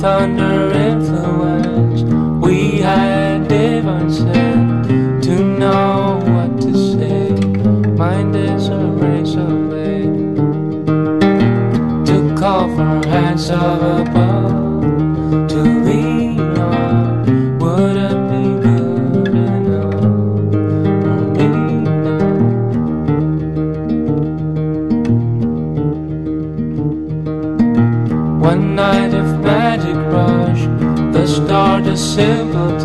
found sempre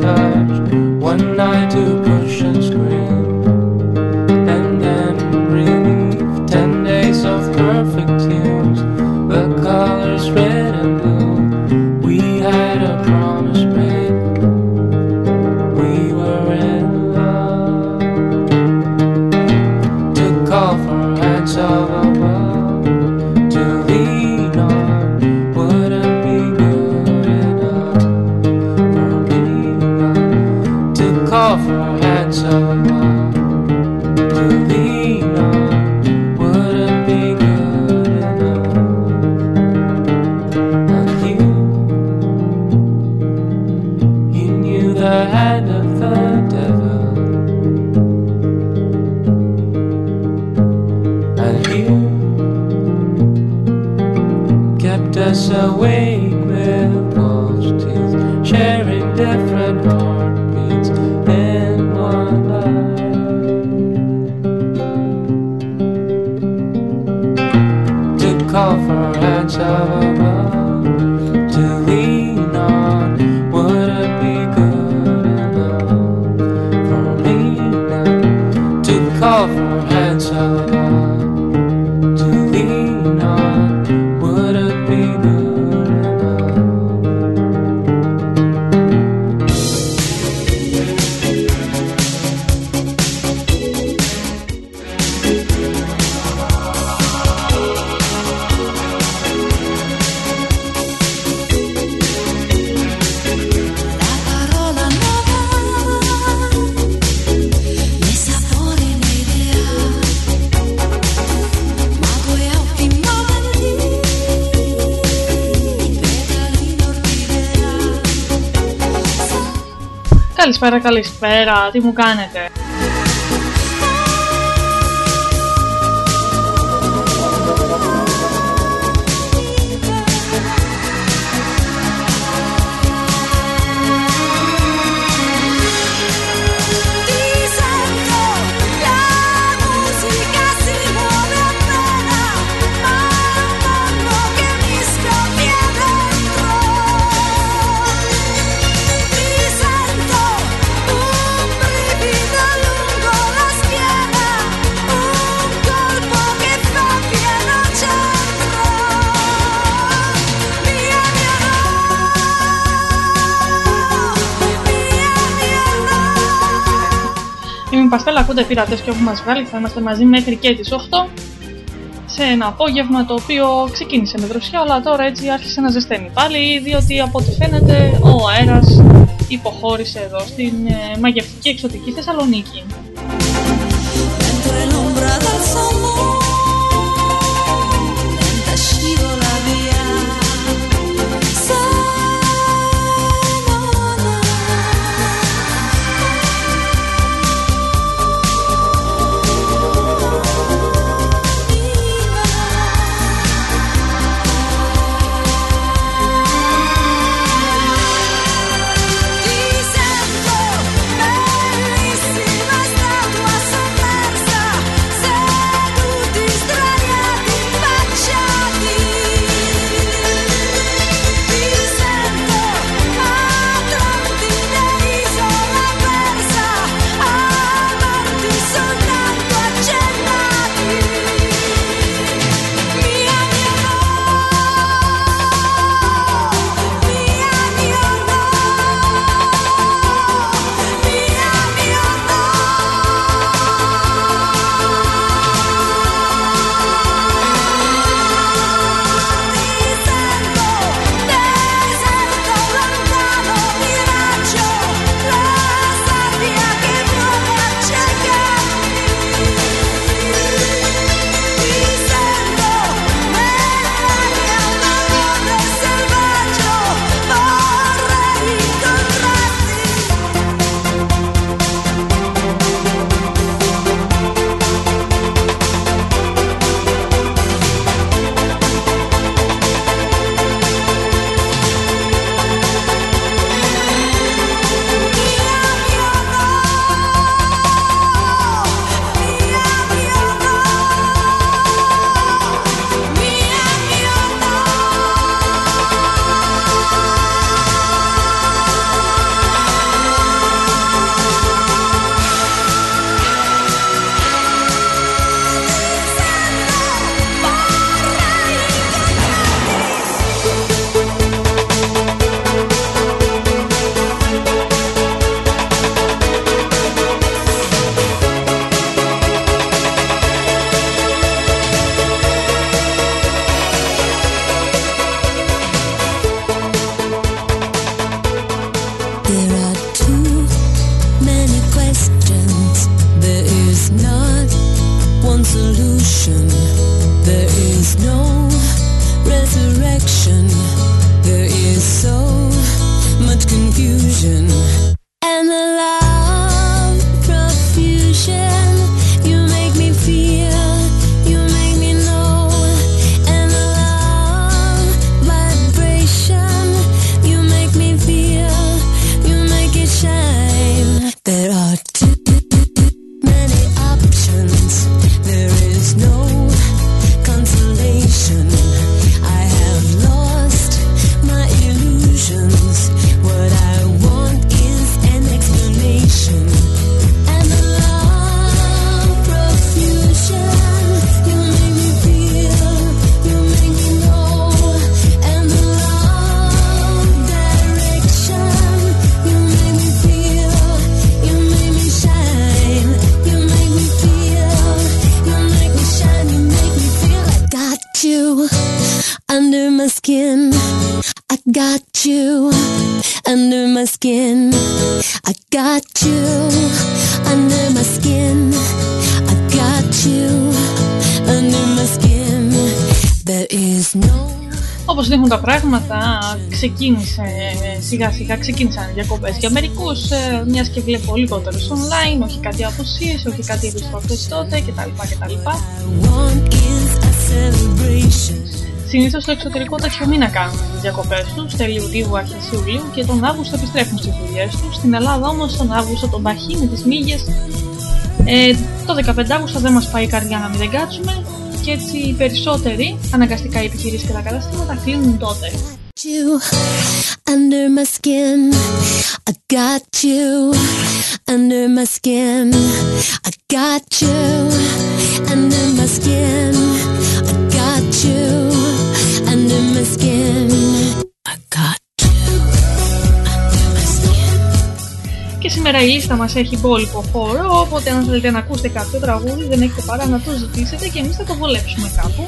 τι μου κάνετε. όποτε πειρατές και έχουμε μας βγάλει θα είμαστε μαζί μέχρι και τις 8 σε ένα απόγευμα το οποίο ξεκίνησε με δροσιά αλλά τώρα έτσι άρχισε να ζεσταίνει πάλι διότι από ό,τι φαίνεται ο αέρας υποχώρησε εδώ στην ε, μαγευτική εξωτική Θεσσαλονίκη. Ξεκίνησε ε, σιγά σιγά, ξεκίνησαν οι διακοπές για μερικούς, ε, μιας και βλέπω λιγότερους online, όχι κάτι αποσίες, όχι κάτι επιστροφές τότε κτλ. κτλ. want is a celebration. Συνήθως στο εξωτερικό τα χειμώνα κάνουν τι διακοπές τους, τέλη Ιουλίου, αρχές Ιουλίου και τον Αύγουστο επιστρέφουν στις δουλειές τους. Στην Ελλάδα όμως τον Αύγουστο τον παχύ με τις μύγες. Ε, το 15 Αύγουστο δεν μας πάει η καρδιά να μην δεν κάτσουμε και έτσι οι περισσότεροι, αναγκαστικά οι επιχειρήσεις και τα καταστήματα κλείνουν τότε. You under my skin. I got you under my skin. I got you under my skin. I got you under my skin. I got you under my skin. Και σήμερα η λίστα μας έχει υπόλοιπο χώρο, οπότε αν θέλετε να ακούσετε κάποιο τραγούδι δεν έχετε παρά να το ζητήσετε και εμείς θα το βολέψουμε κάπου.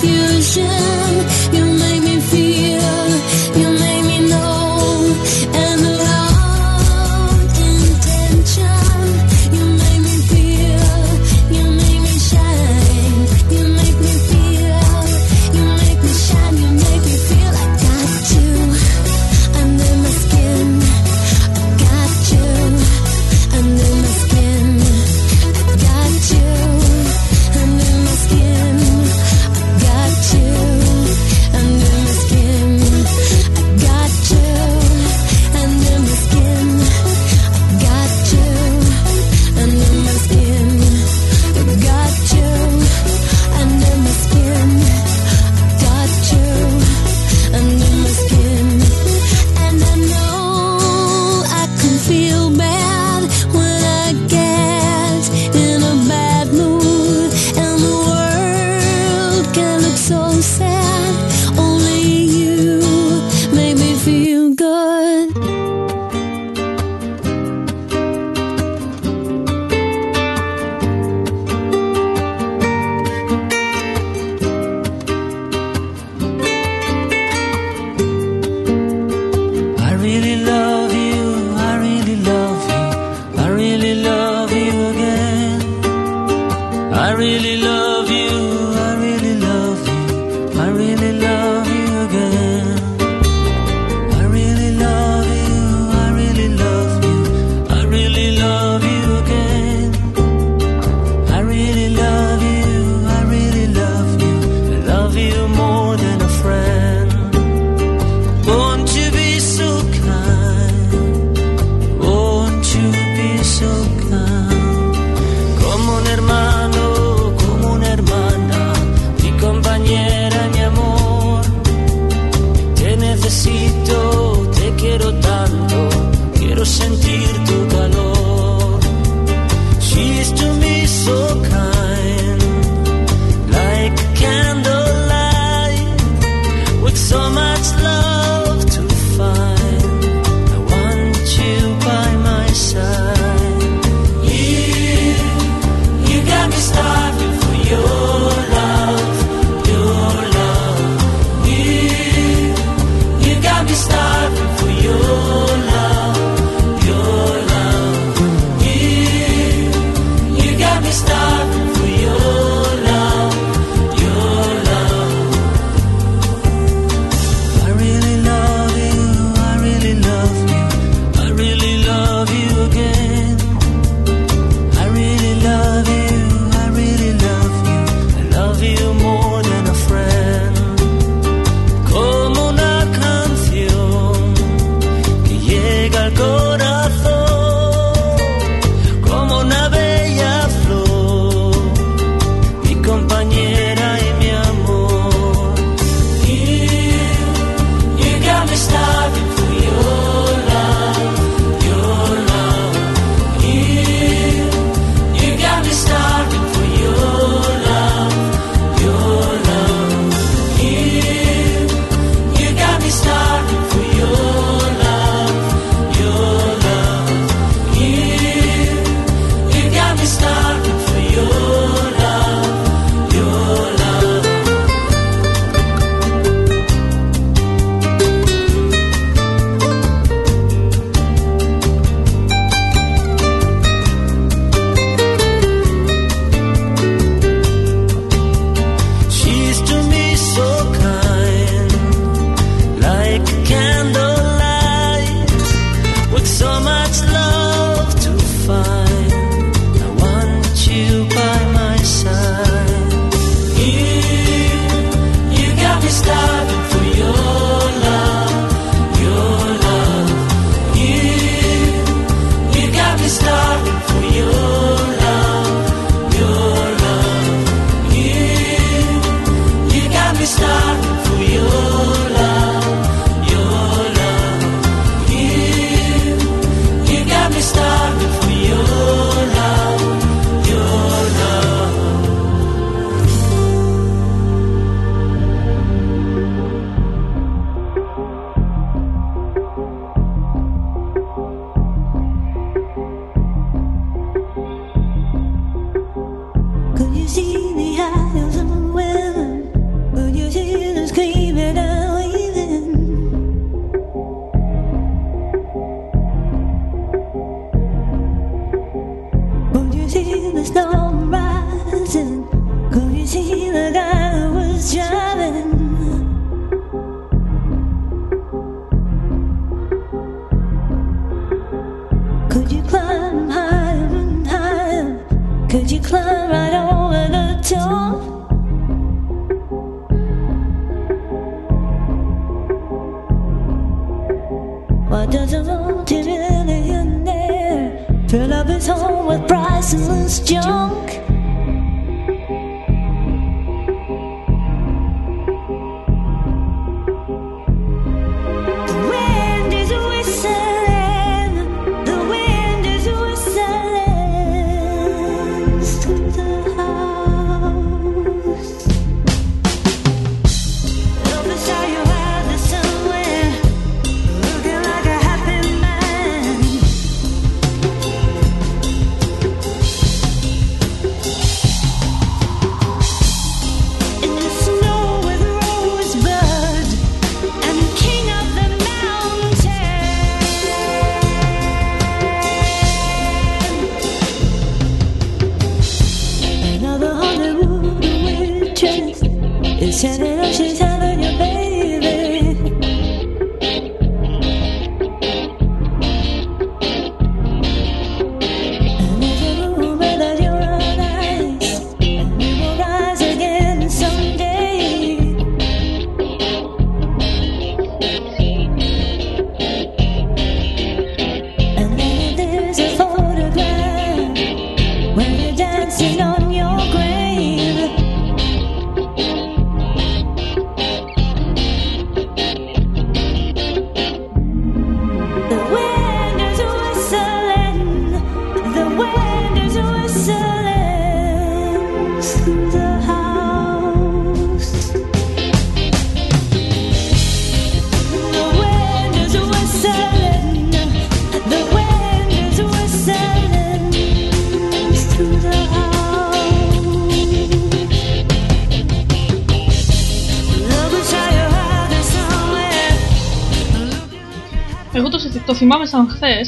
confusion.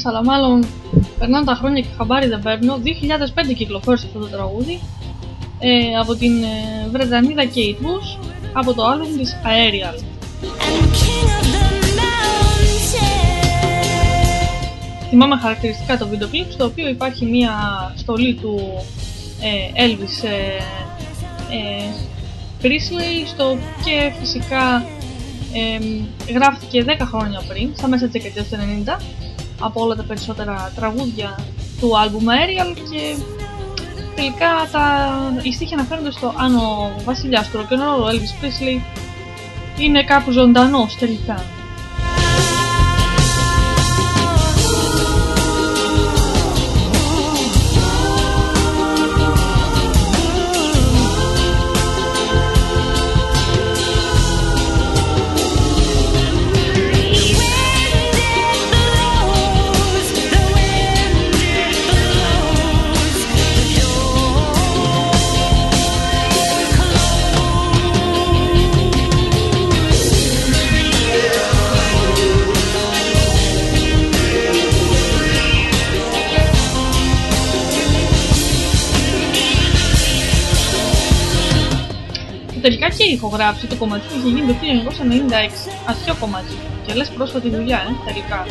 Αλλά μάλλον περνάνε τα χρόνια και χαμπάρι δεν παίρνω. 2005 κυκλοφόρησε αυτό το τραγούδι ε, από την ε, Βρετανίδα Kate Bush από το άλμπουμ της Aerial. And king of the mountain. Θυμάμαι χαρακτηριστικά το βίντεο κλιπ στο οποίο υπάρχει μια στολή του ε, Elvis ε, ε, Presley στο και φυσικά ε, γράφτηκε 10 χρόνια πριν, στα μέσα της δεκαετίας του 90 από όλα τα περισσότερα τραγούδια του άλμπουμ Aerial και τελικά τα, οι στίχοι αναφέρονται στο αν ο βασιλιάς του rock'n'roll, ο Elvis Presley είναι κάπου ζωντανός τελικά. Τελικά και η ηχογράφηση του κομματιού είχε γίνει το 1996. Αρχαίο κομμάτι. Και λες πρόσφατη δουλειά, ε, τελικά.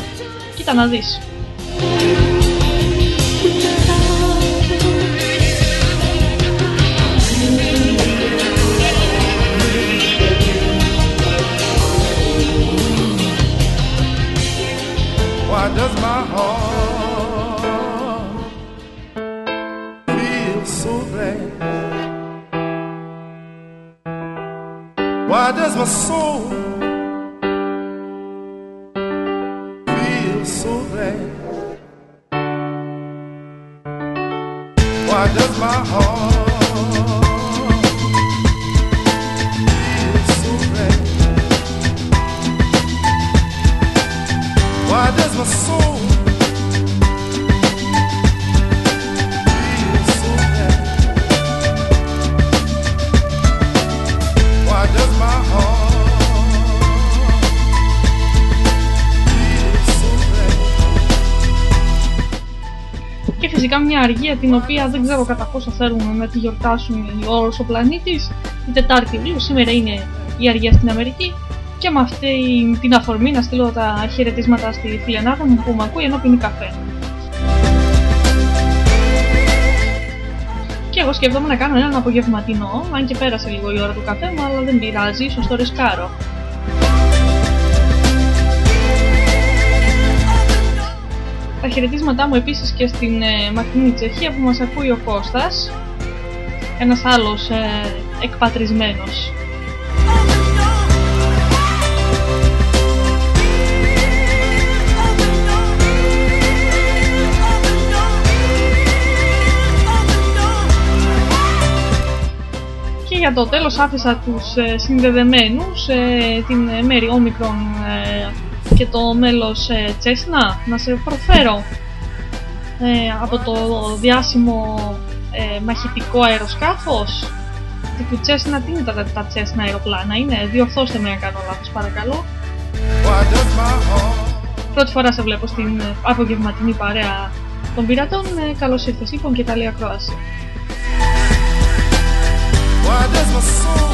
Κοίτα να δεις. Μια αργία την οποία δεν ξέρω κατά πόσο θέλουν να τη γιορτάσουν όλος ο πλανήτης. Η Τετάρτη Ιουλίου, σήμερα είναι η αργία στην Αμερική και με αυτή την αφορμή να στείλω τα χαιρετίσματα στη φιλενάδα μου που με ακούει ενώ πίνει καφέ. Και εγώ σκέφτομαι να κάνω έναν απογευματινό, αν και πέρασε λίγο η ώρα του καφέ μου, αλλά δεν πειράζει, ίσως το ρισκάρω. Τα χαιρετίσματά μου επίσης και στην ε, μακρινή Τσεχία που μας ακούει ο Κώστας, ένας άλλος ε, εκπατρισμένος. Και για το τέλος άφησα τους ε, συνδεδεμένους, ε, την ε, Μέρη Όμικρον ε, και το μέλος ε, Τσέσνα, να σε προφέρω ε, από το διάσημο ε, μαχητικό αεροσκάφος τύπου Τσέσνα, τι είναι τα, τα Τσέσνα αεροπλάνα, είναι, διορθώστε με αν κάνω λάθος παρακαλώ. Why does my heart Πρώτη φορά σε βλέπω στην ε, απογευματινή παρέα των πειρατών, ε, καλώς ήρθες λοιπόν και καλή ακρόαση. Why does my soul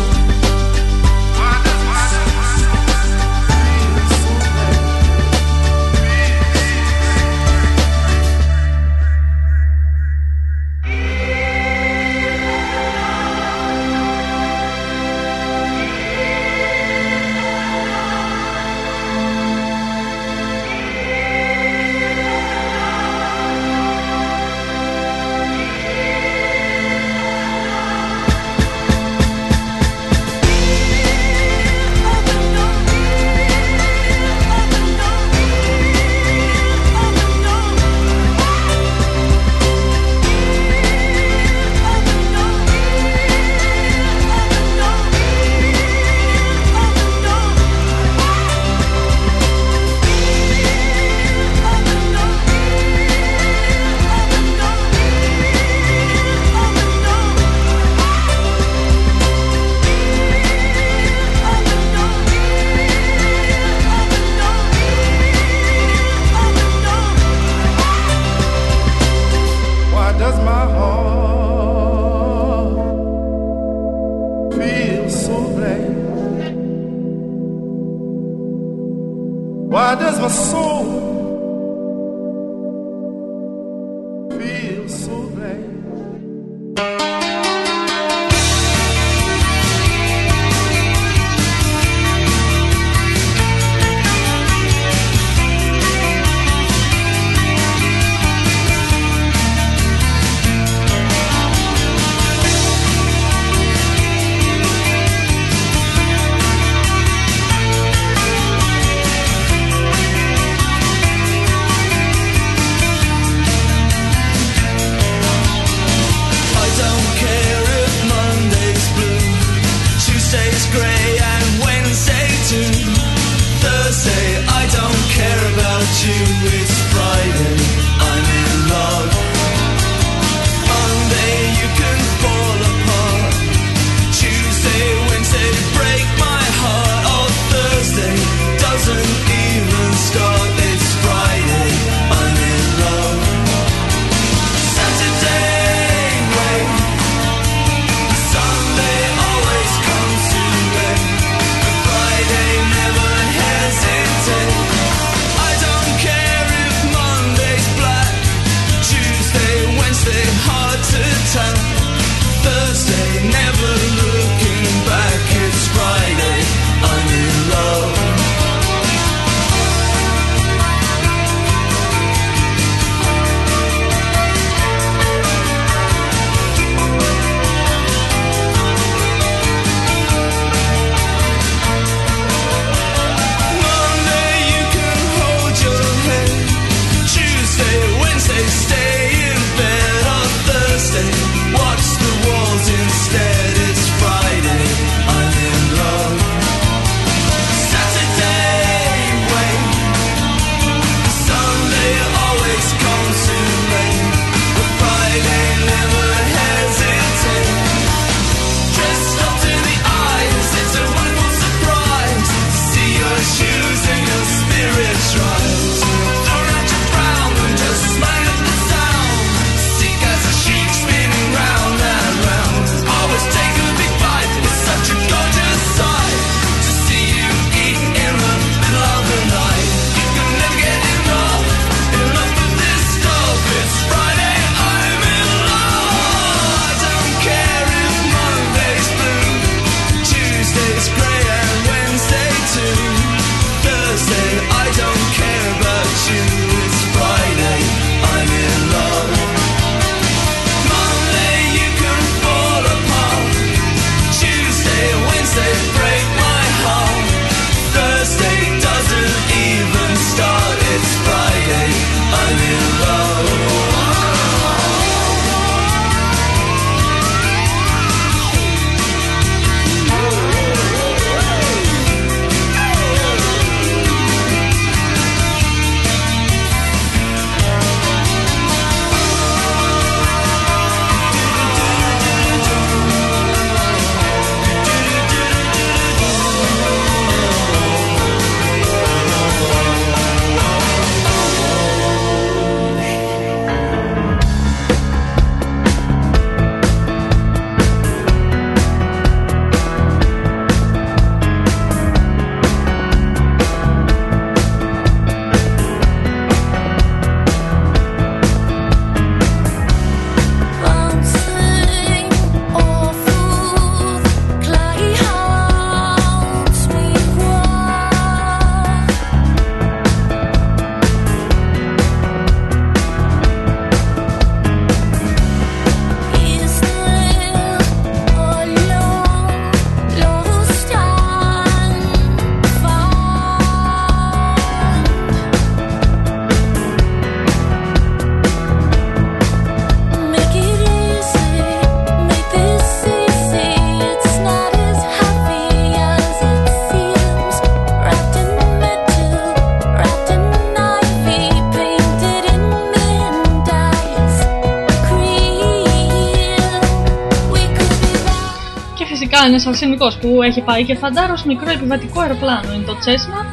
ένας αρσενικός που έχει πάει και φαντάρο μικρό επιβατικό αεροπλάνο. Είναι το Τσέσνα.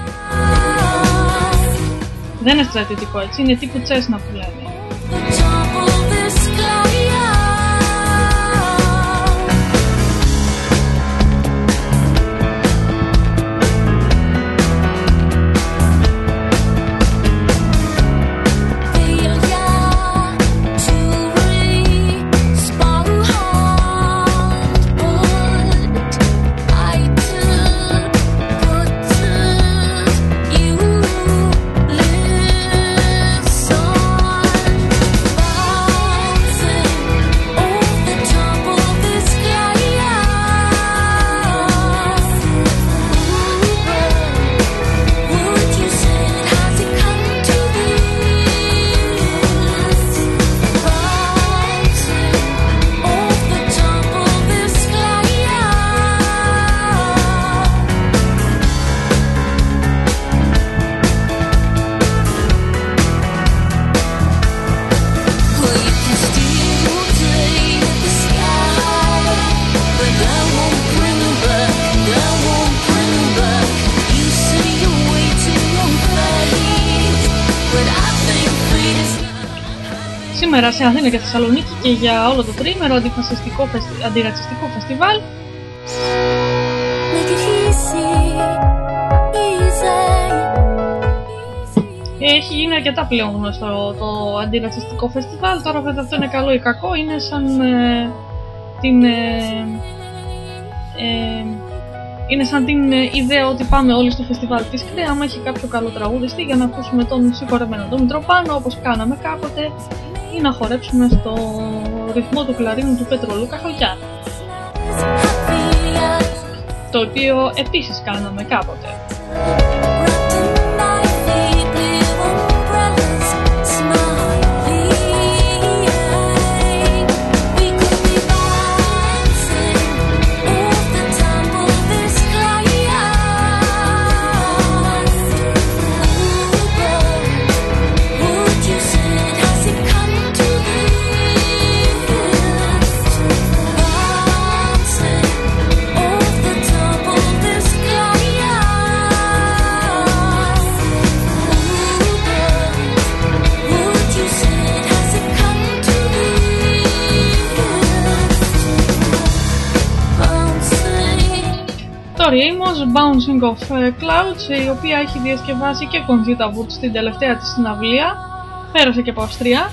Δεν είναι στρατιωτικό έτσι, είναι τύπου Τσέσνα που λένε. Σήμερα σε Αθήνα και Θεσσαλονίκη και για όλο το τρίμερο αντιφασιστικό, φεστι- αντιρατσιστικό φεστιβάλ Make it easy, easy. Έχει γίνει αρκετά πλέον γνωστό το αντιρατσιστικό φεστιβάλ. Τώρα βέβαια αυτό είναι καλό ή κακό. Είναι σαν ε, την... ε, ε, είναι σαν την ε, ιδέα ότι πάμε όλοι στο φεστιβάλ της ΚΡΕΑ άμα έχει κάποιο καλό τραγουδιστή για να ακούσουμε τον συγχωρεμένο τον Μητροπάνο όπως κάναμε κάποτε ή να χορέψουμε στο ρυθμό του κλαρίνου του Πετρολού Καχαλιά το οποίο επίσης κάναμε κάποτε. Το Ramos Bouncing of ε, Clouds, η οποία έχει διασκευάσει και Conchita Wurst στην τελευταία της συναυλία. Πέρασε και από Αυστρία.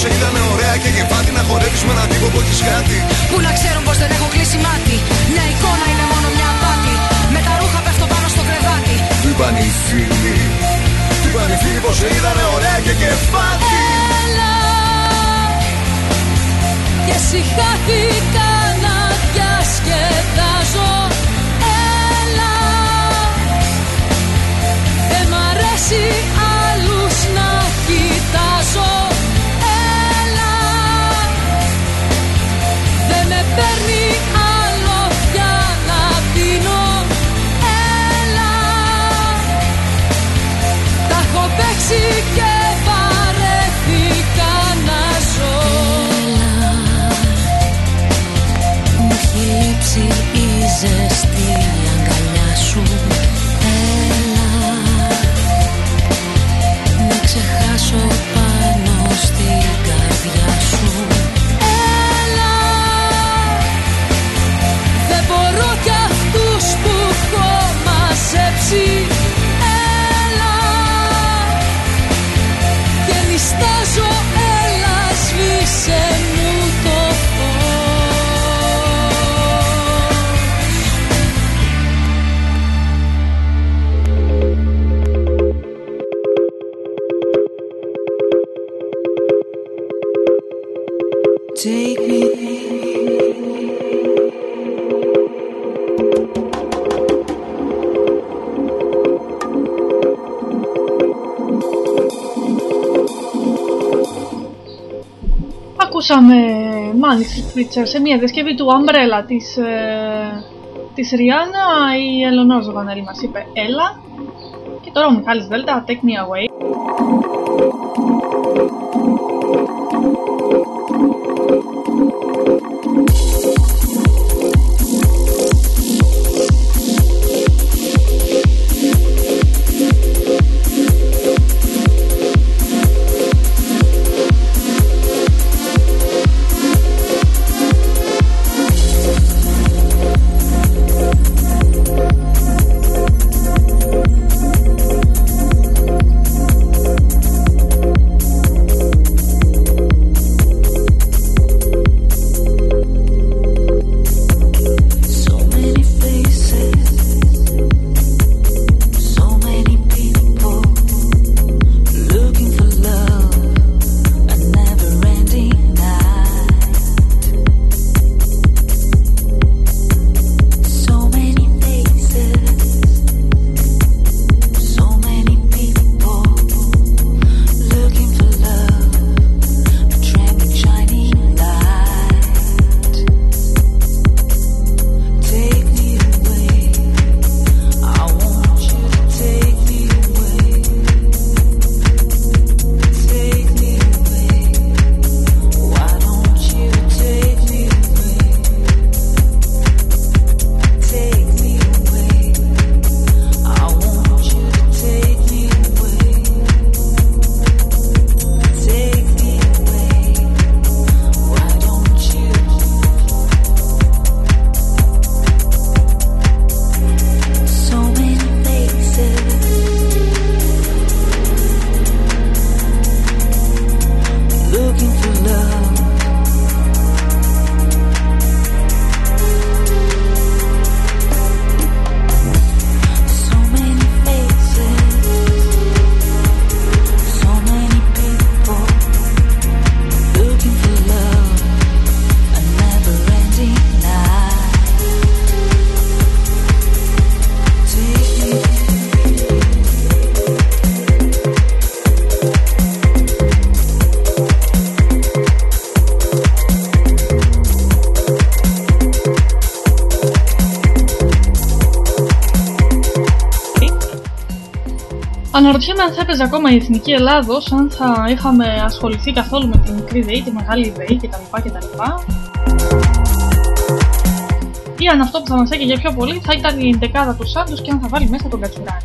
Σε είδαν ωραία και κεφάτη Να χορεύεις με έναν τύπο που έχεις κάτι Που να ξέρουν πως δεν έχω κλείσει μάτι. Μια εικόνα είναι μόνο μια απάτη. Με τα ρούχα πέφτω πάνω στο κρεβάτι. Του είπαν οι φίλοι. Του είπαν οι φίλοι πως σε είδαν ωραία και κεφάτη Έλα. Και συχάθηκα να διασκεδάζω η Manic Street Preacher σε μια διασκευή του Umbrella της, ε, της Rihanna. Η Ελονόρ Ζωγανέλη μας είπε έλα. Και τώρα ο Μιχάλης Δέλτα, Take Me Away. Αναρωτιέμαι αν θα έπαιζε ακόμα η Εθνική Ελλάδος, αν θα είχαμε ασχοληθεί καθόλου με τη μικρή ΔΕΗ, τη μεγάλη ΔΕΗ κτλ. κτλ. Ή αν αυτό που θα μας έκαιγε πιο πολύ θα ήταν η δεκάδα του Σάντους και αν θα βάλει μέσα τον Κατσουράνη.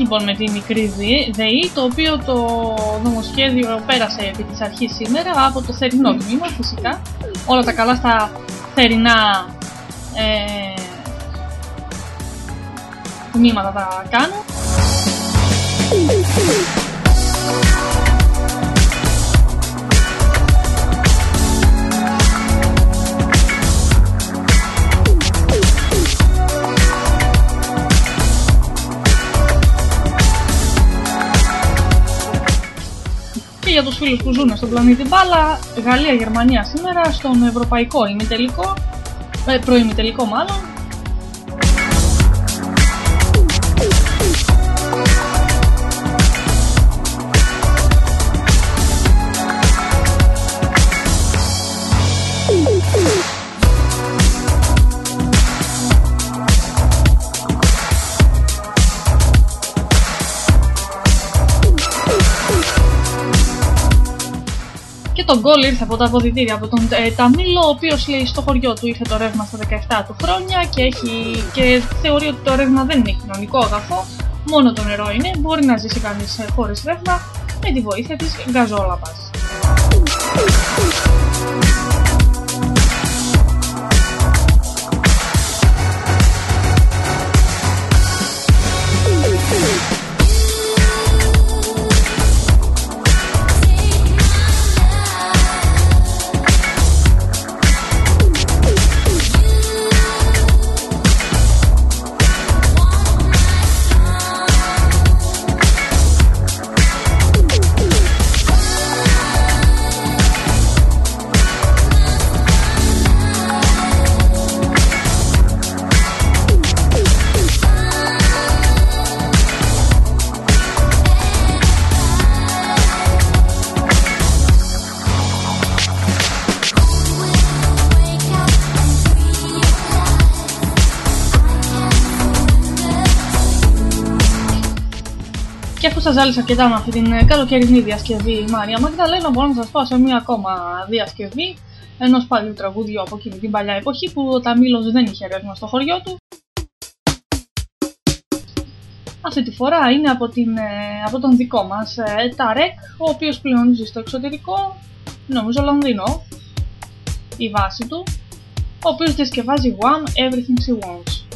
Λοιπόν με τη μικρή ΔΕΗ, ΔΕΗ, το οποίο το νομοσχέδιο πέρασε επί της αρχής σήμερα από το θερινό τμήμα φυσικά. Όλα τα καλά στα θερινά ε, τμήματα τα κάνω. Για τους φίλους που ζουν στον πλανήτη μπάλα, Γαλλία-Γερμανία σήμερα στον ευρωπαϊκό ημιτελικό, ε, προημιτελικό μάλλον, γκολ ήρθε από τα αποδητήρια από τον ε, Ταμίλο, ο οποίος λέει στο χωριό του είχε το ρεύμα στα 17 του χρόνια και, έχει, και θεωρεί ότι το ρεύμα δεν είναι κοινωνικό αγαθό, μόνο το νερό είναι. Μπορεί να ζήσει κανείς χωρίς ρεύμα με τη βοήθεια της γκαζόλαπα. Σας ζάλισα αρκετά με αυτή την ε, καλοκαιρινή διασκευή Μάρια Μαγδαλένα, μπορώ να σας πω σε μια ακόμα διασκευή ενός παλιού τραγούδιου από εκείνη την παλιά εποχή που ο Ταμίλος δεν είχε ρεύμα στο χωριό του. Αυτή τη φορά είναι από, την, ε, από τον δικό μας ε, Ταρέκ, ο οποίος πλέον ζει στο εξωτερικό, νομίζω Λονδίνο, η βάση του, ο οποίος διασκευάζει One Everything She Wants.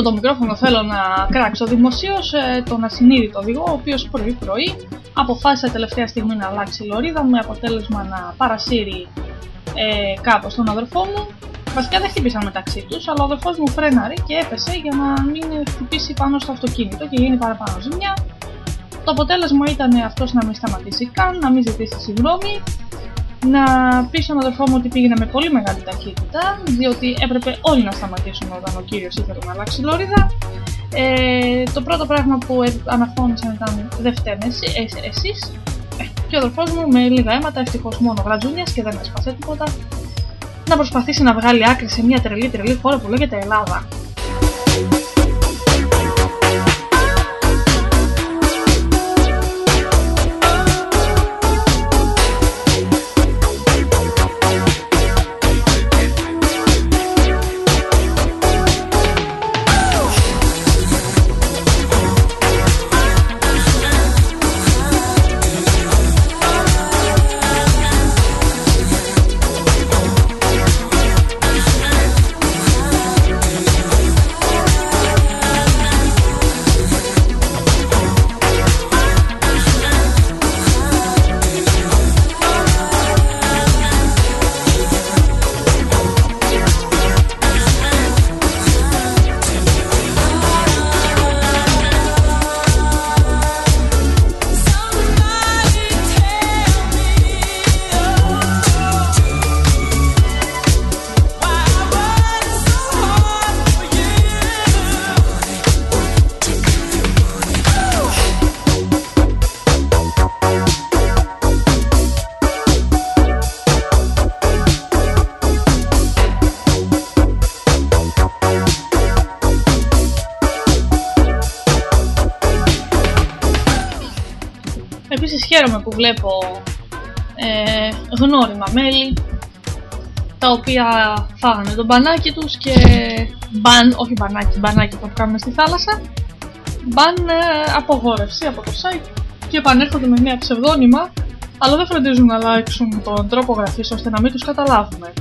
Από το μικρόφωνο θέλω να κράξω δημοσίως τον ασυνείδητο οδηγό, ο οποίος πρωί-πρωί αποφάσισε τελευταία στιγμή να αλλάξει λωρίδα με αποτέλεσμα να παρασύρει ε, κάπως τον αδερφό μου. Βασικά δεν χτύπησαν μεταξύ τους, αλλά ο αδερφός μου φρέναρε και έπεσε για να μην χτυπήσει πάνω στο αυτοκίνητο και γίνει παραπάνω ζημιά. Το αποτέλεσμα ήταν αυτός να μην σταματήσει καν, να μην ζητήσει συγγνώμη, να πει στον αδερφό μου ότι πήγαινε με πολύ μεγάλη ταχύτητα, διότι έπρεπε όλοι να σταματήσουν όταν ο κύριος ήθελε να αλλάξει λωρίδα. Ε, το πρώτο πράγμα που ε, αναφώνησαν ήταν δεν φταίνε εσύ- ε, εσείς. Ε, και ο αδερφός μου με λίγα αίματα, ευτυχώς μόνο γρατζούνιας και δεν έσπασε τίποτα, να προσπαθήσει να βγάλει άκρη σε μια τρελή τρελή χώρα που λέγεται Ελλάδα. Βλέπω ε, γνώριμα μέλη τα οποία φάγανε τον μπανάκι τους και μπαν, όχι μπανάκι, μπανάκι που κάνουμε στη θάλασσα μπαν ε, απογόρευση από το site και επανέρχονται με μια ψευδόνυμα αλλά δεν φροντίζουν να αλλάξουν τον τρόπο γραφής ώστε να μην τους καταλάβουμε.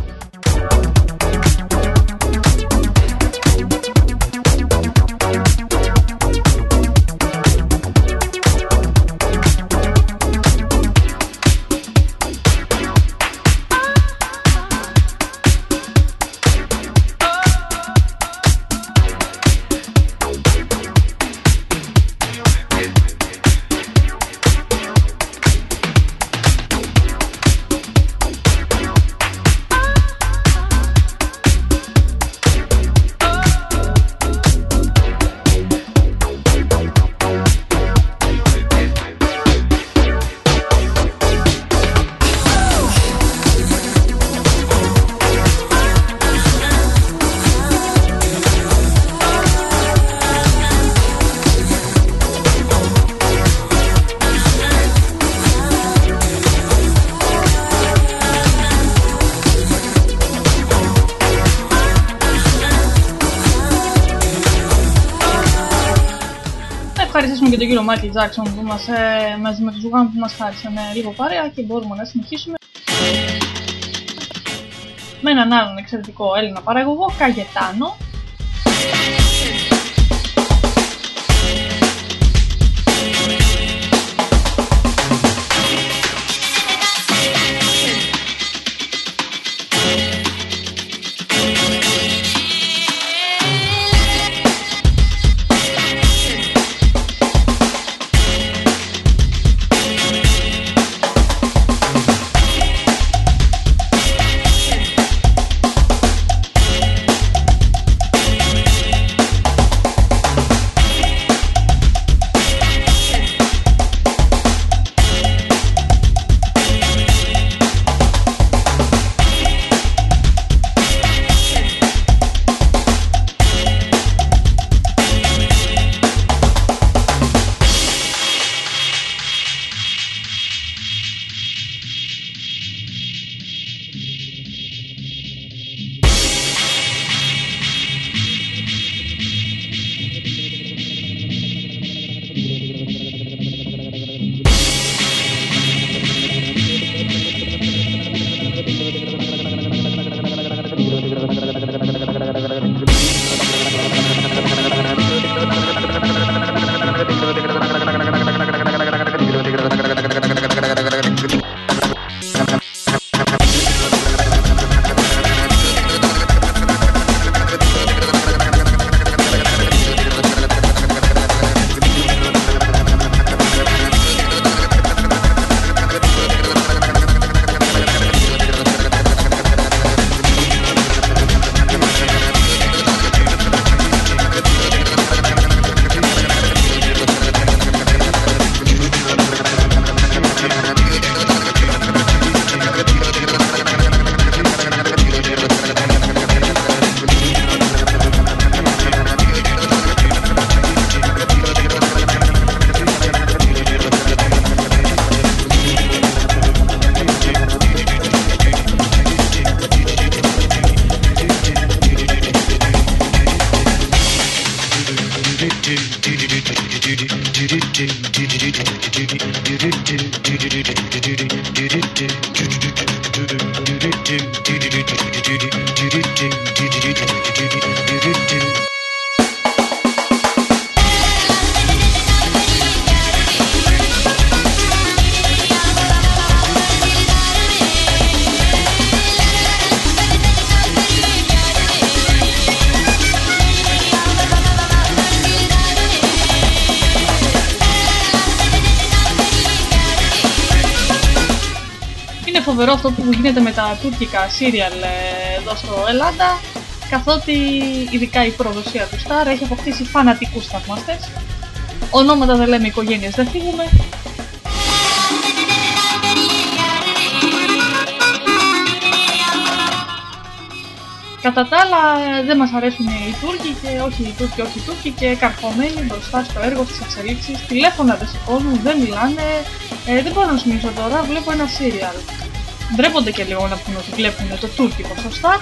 Τον κύριο Μάικλ Τζάξον που μας, ε, μαζί με τους Ζουγάν που μας χάρισαν ε, λίγο παρέα και μπορούμε να συνεχίσουμε με έναν άλλον εξαιρετικό Έλληνα παραγωγό, Καγετάνο. Τουρκικά σύριαλ ε, εδώ στο Ελλάδα καθότι ειδικά η προδοσία του Σταρ έχει αποκτήσει φανατικούς θαυμαστές. Ονόματα δεν λέμε, οικογένειες δεν φύγουμε. Κατά τα άλλα ε, δεν μας αρέσουν οι Τούρκοι και όχι οι Τούρκοι, όχι οι Τούρκοι και καρφωμένοι μπροστά στο έργο στις εξελίξεις, τηλέφωνα δεν σηκώνουν, δεν μιλάνε, ε, δεν μπορώ να σου μιλήσω τώρα, βλέπω ένα σύριαλ. Ντρέπονται και λίγο να πούνε ότι βλέπουν το τουρκικό σωστά.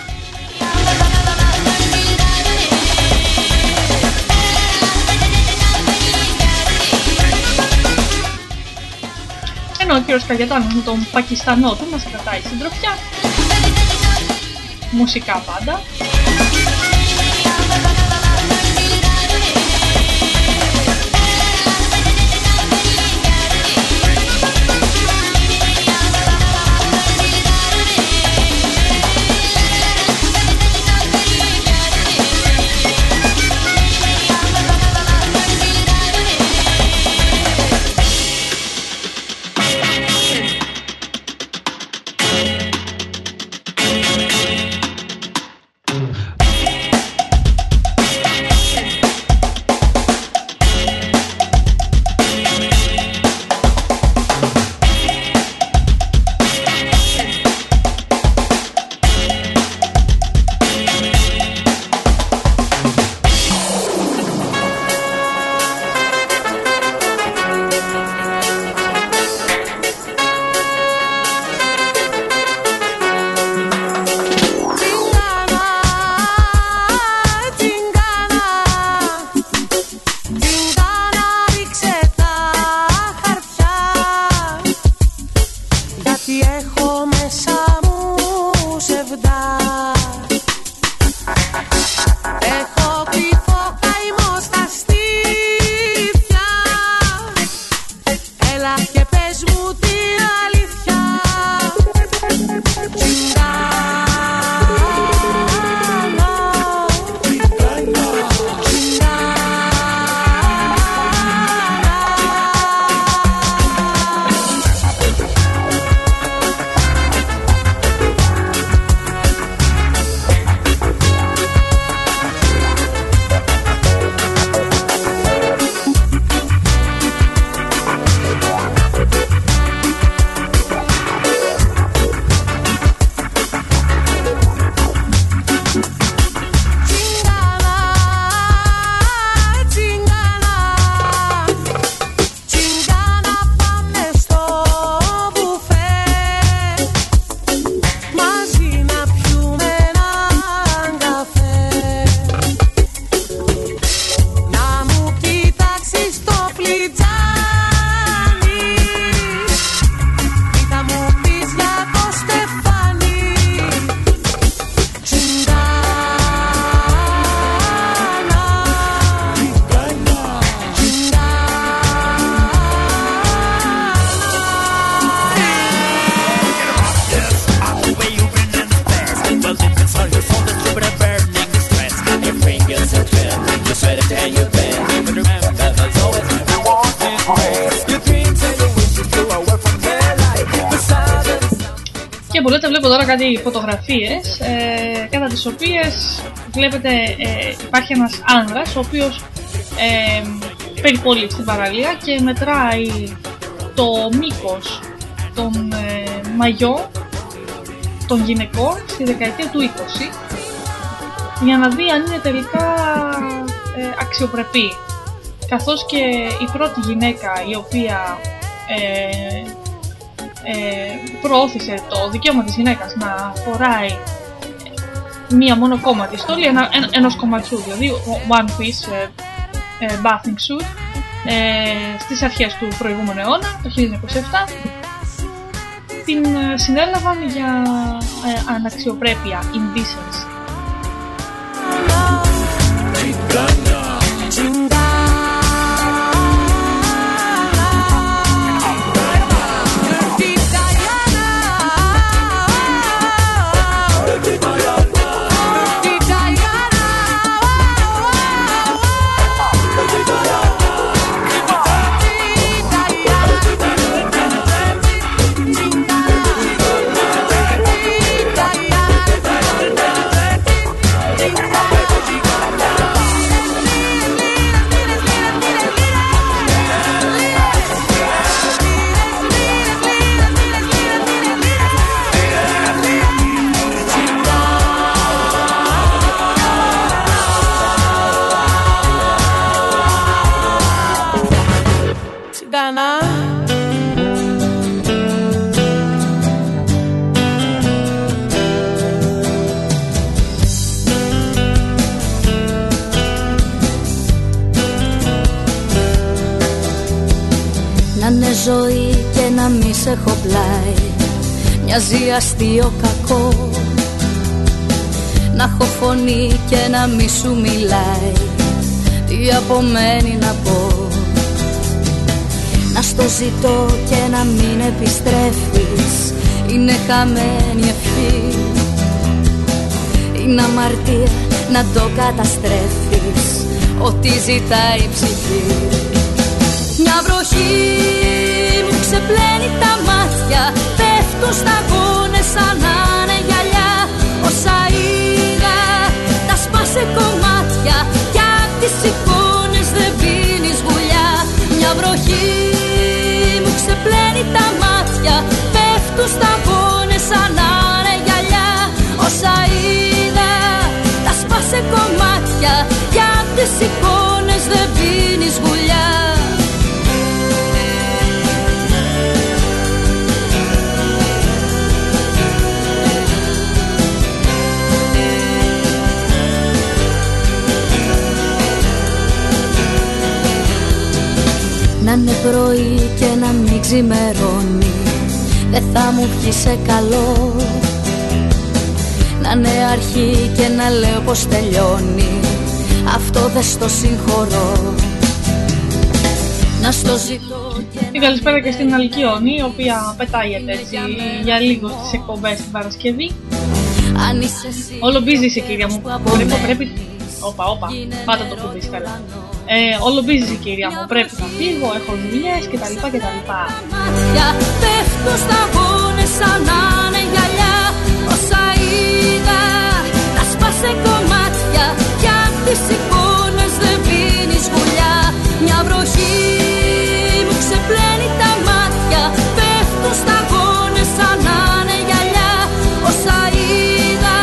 Ενώ ο κύριος Καγιατάνος με τον Πακιστανό του μας κρατάει συντροφιά. Μουσικά πάντα. Βλέπετε ε, υπάρχει ένας άνδρας ο οποίος ε, περιπολεί στην παραλία και μετράει το μήκος των ε, μαγιό των γυναικών στη δεκαετία του 20 για να δει αν είναι τελικά ε, αξιοπρεπή. Καθώς και η πρώτη γυναίκα η οποία ε, ε, προώθησε το δικαίωμα της γυναίκας να φοράει μία μόνο κόμματη στόλη ένα, ένα, ενός κομματσού, δηλαδή one piece ε, ε, bathing suit ε, στις αρχές του προηγούμενου αιώνα, το 1927 την ε, συνέλαβαν για ε, αναξιοπρέπεια, indecency. Μοιάζει αστείο κακό. Να έχω φωνή και να μη σου μιλάει. Τι απομένει να πω. Να στο ζητώ και να μην επιστρέφεις. Είναι χαμένη ευχή. Είναι αμαρτία να το καταστρέφεις. Ό,τι ζητάει η ψυχή. Μια βροχή μου ξεπλένει τα μάτια Πέφτουν σταγόνες σαν να είναι γυαλιά Όσα είδα τα σπάσε κομμάτια Κι απ' τις εικόνες δεν πίνεις βουλιά Μια βροχή μου ξεπλένει τα μάτια Πέφτουν σταγόνες σαν να είναι γυαλιά. Όσα είδα τα σπάσε κομμάτια Κι απ' τις εικόνες δεν πίνεις βουλιά είναι πρωί και να μην ξημερώνει Δεν θα μου βγει σε καλό Να είναι αρχή και να λέω πως τελειώνει Αυτό δεν στο συγχωρώ Να στο ζητώ και Την καλησπέρα και στην Αλκιόνη, η οποία πετάγεται έτσι για λίγο στις εκπομπές την Παρασκευή. αν είσαι εσύ Όλο busy είσαι κυρία μου. που Πρέπει, απομένει. πρέπει... Όπα, όπα, πάτε το κουμπί καλά. Ε, όλο busy είσαι κυρία μου. Πρέπει να φύγω, έχω δουλειές κτλ. κτλ. μάτια πέφτουν στα γόνες σαν να είναι γυαλιά Όσα είδα τα σπάσε κομμάτια Κι απ' τις εικόνες δεν πίνεις βουλιά Μια βροχή μου ξεπλένει τα μάτια Πέφτουν στα γόνες σαν να είναι γυαλιά Όσα είδα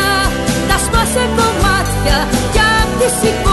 τα σπάσε κομμάτια Κι απ' τις εικόνες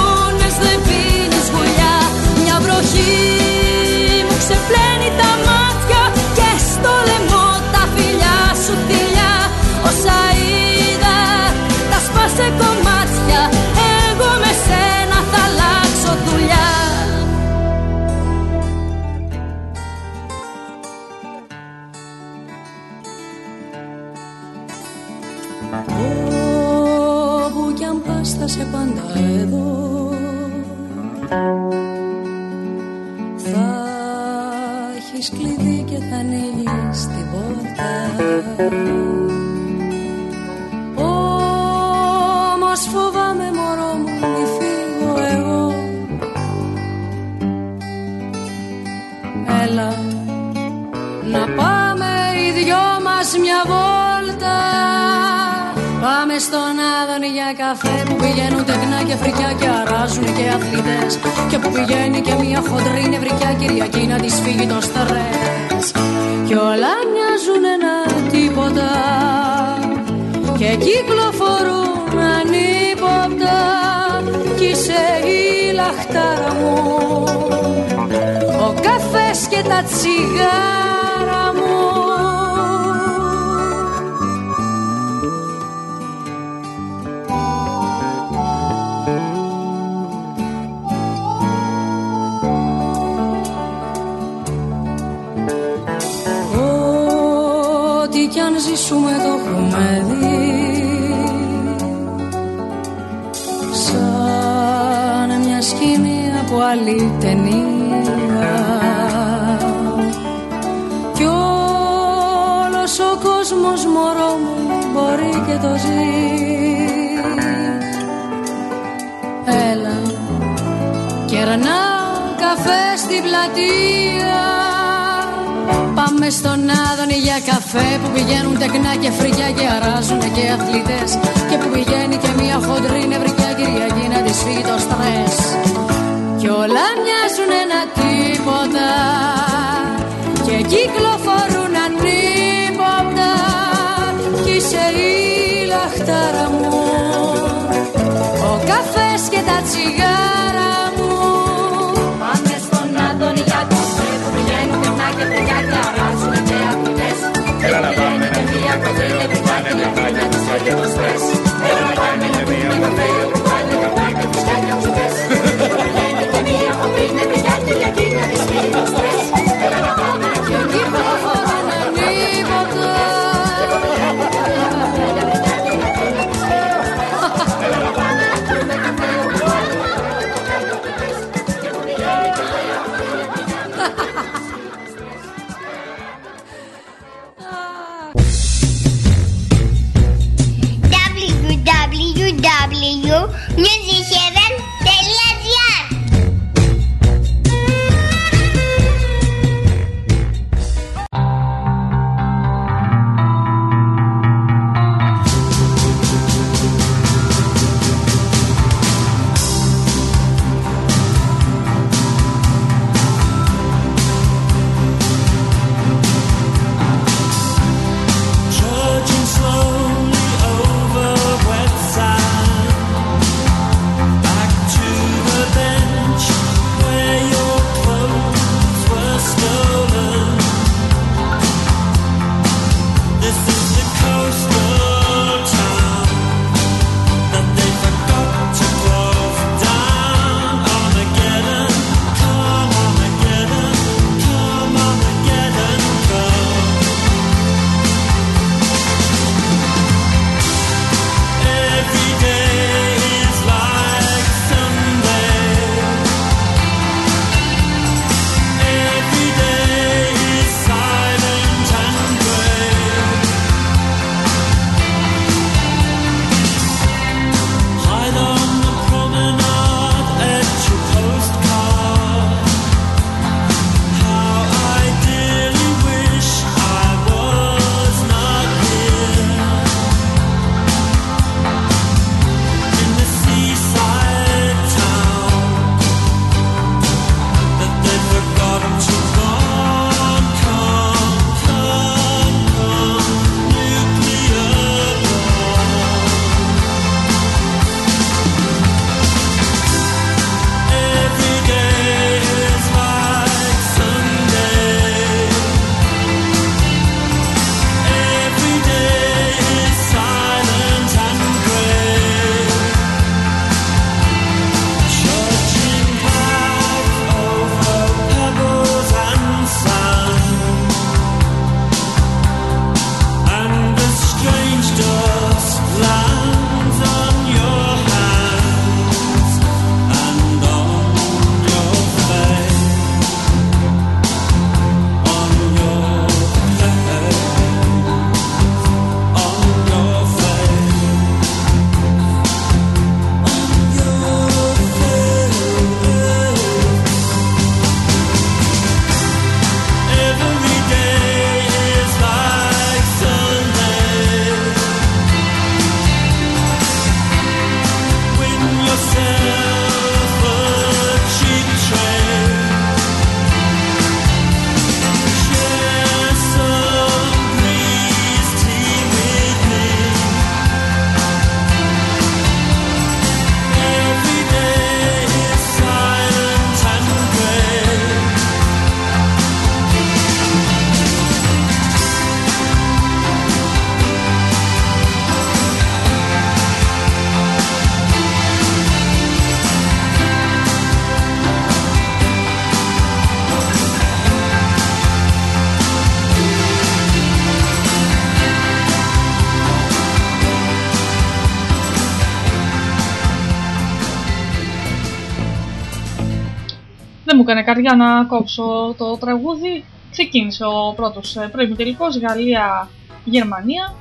έκανε καρδιά να κόψω το τραγούδι. Ξεκίνησε ο πρώτος ε, πρώιμο τελικός Γαλλία-Γερμανία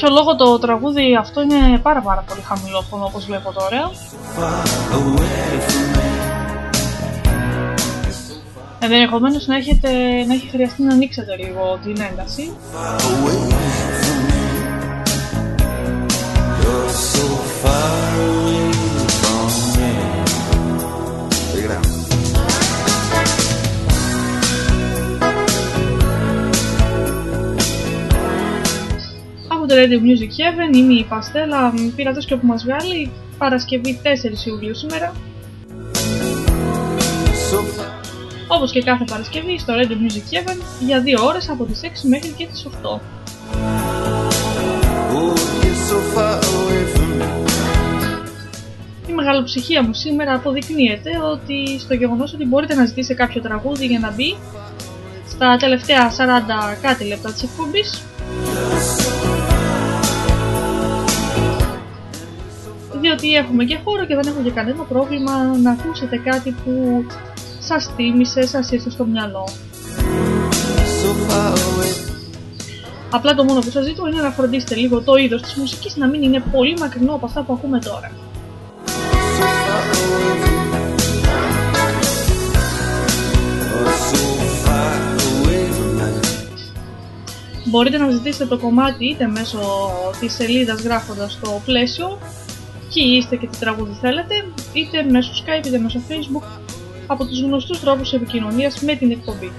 κάποιο λόγο το τραγούδι αυτό είναι πάρα πάρα πολύ χαμηλόφωνο όπως βλέπω τώρα. Far away from me. Ενδεχομένως να, έχετε, να έχει χρειαστεί να ανοίξετε λίγο την ένταση. Radio Music Heaven είμαι η Παστέλα, πειρατές και όπου μας βγάλει, Παρασκευή 4 Ιουλίου σήμερα. So far. Όπως και κάθε Παρασκευή στο Radio Music Heaven για 2 ώρες από τις 6 μέχρι και τις 8. Oh, you're so far away from me. Η μεγαλοψυχία μου σήμερα αποδεικνύεται ότι στο γεγονός ότι μπορείτε να ζητήσετε κάποιο τραγούδι για να μπει στα τελευταία 40 κάτι λεπτά της εκπομπής διότι έχουμε και χώρο και δεν έχω και κανένα πρόβλημα να ακούσετε κάτι που σας θύμισε, σας ήρθε στο μυαλό. So far away. Απλά το μόνο που σας ζητώ είναι να φροντίσετε λίγο το είδος της μουσικής να μην είναι πολύ μακρινό από αυτά που ακούμε τώρα. So far away from me. Oh, so far away from me. Μπορείτε να ζητήσετε το κομμάτι είτε μέσω της σελίδας γράφοντας το πλαίσιο ποιοι είστε και τι τραγούδι θέλετε, είτε μέσω Skype είτε μέσω Facebook από τους γνωστούς τρόπους επικοινωνίας με την εκπομπή.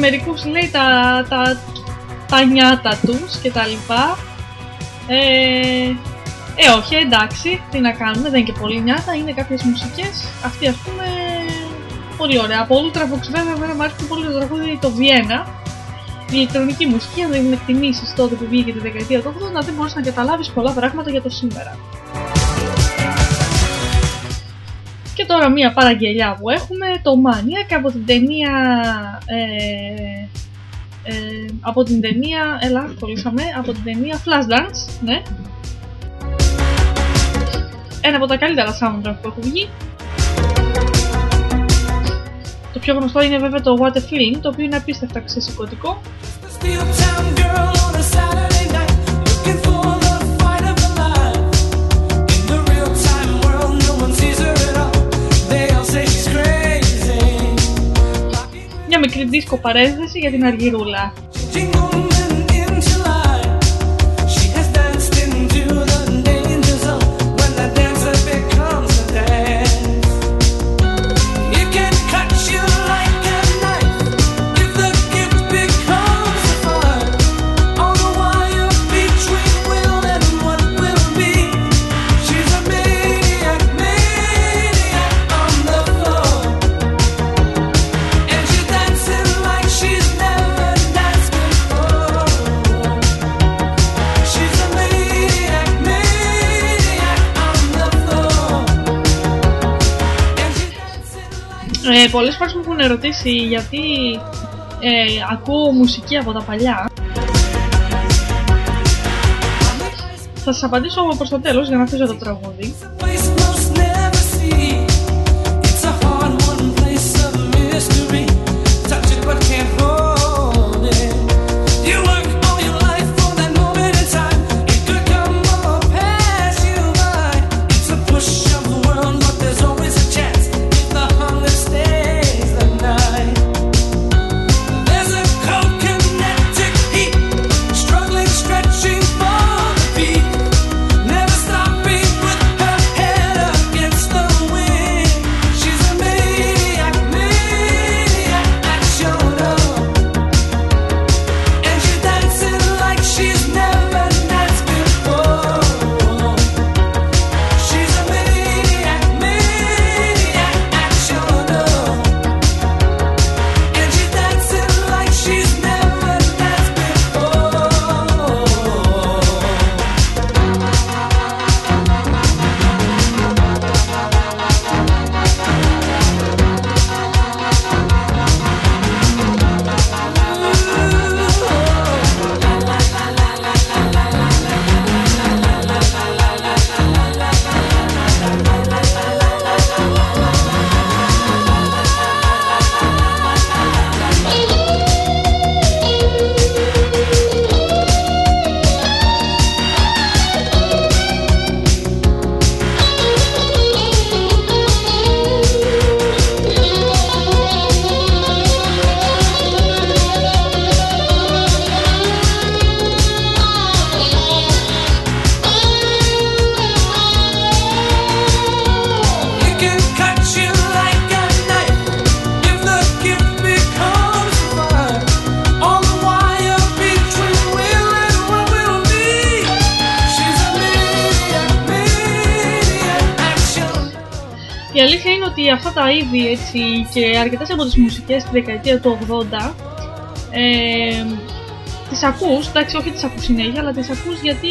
Μερικούς λέει τα, τα, τα νιάτα τους και τα λοιπά. Ε, ε, όχι, εντάξει, τι να κάνουμε, δεν είναι και πολύ νιάτα, είναι κάποιες μουσικές. Αυτή ας πούμε, πολύ ωραία. Από Ultravox βέβαια, εμένα μου άρεσε πολύ το τραγούδι το Βιέννα. Η ηλεκτρονική μουσική, αν δεν είναι εκτιμήσεις τότε που βγήκε τη δεκαετία του 80, δεν μπορείς να καταλάβεις πολλά πράγματα για το σήμερα. Και τώρα μία παραγγελιά που έχουμε, το Maniac από την ταινία... Ε, ε, από την ταινία, έλα, κολλήσαμε, από την ταινία Flashdance, ναι. Ένα από τα καλύτερα soundtrack που έχουν βγει. Το πιο γνωστό είναι βέβαια το What a Feeling, το οποίο είναι απίστευτα ξεσηκωτικό. Μια μικρή δίσκο παρένθεση για την Αργυρούλα. Πολλές φορές μου έχουν ερωτήσει γιατί ε, ακούω μουσική από τα παλιά. Θα σας απαντήσω προς το τέλος για να αφήσω το τραγούδι. Αυτά τα είδη έτσι, και αρκετές από τις μουσικές στη δεκαετία του 80 ε, τις ακούς, εντάξει όχι τις ακούς συνέχεια, αλλά τις ακούς γιατί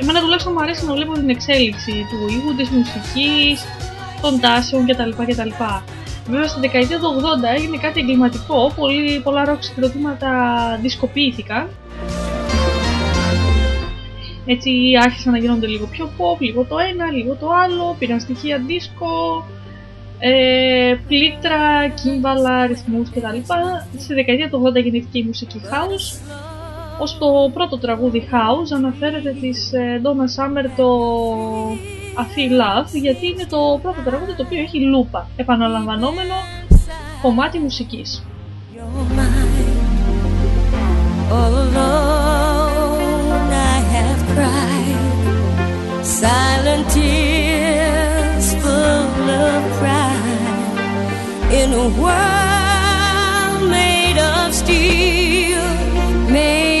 εμένα τουλάχιστον μου αρέσει να βλέπω την εξέλιξη του ήχου, της μουσικής, των τάσεων κτλ. κτλ. Βέβαια στη δεκαετία του 80 έγινε κάτι εγκληματικό, πολύ, πολλά ροκ συγκροτήματα δισκοποιήθηκαν έτσι άρχισαν να γίνονται λίγο πιο pop, λίγο το ένα, λίγο το άλλο, πήραν στοιχεία disco, ε, πλήκτρα, κύμβαλα, ρυθμούς κτλ. Στη δεκαετία του 80 γεννήθηκε η μουσική house. Ως το πρώτο τραγούδι house αναφέρεται της ε, Donna Summer το I Feel Love γιατί είναι το πρώτο τραγούδι το οποίο έχει λούπα, επαναλαμβανόμενο κομμάτι μουσικής. All alone I have cried silent tears full of pride in a world made of steel. Made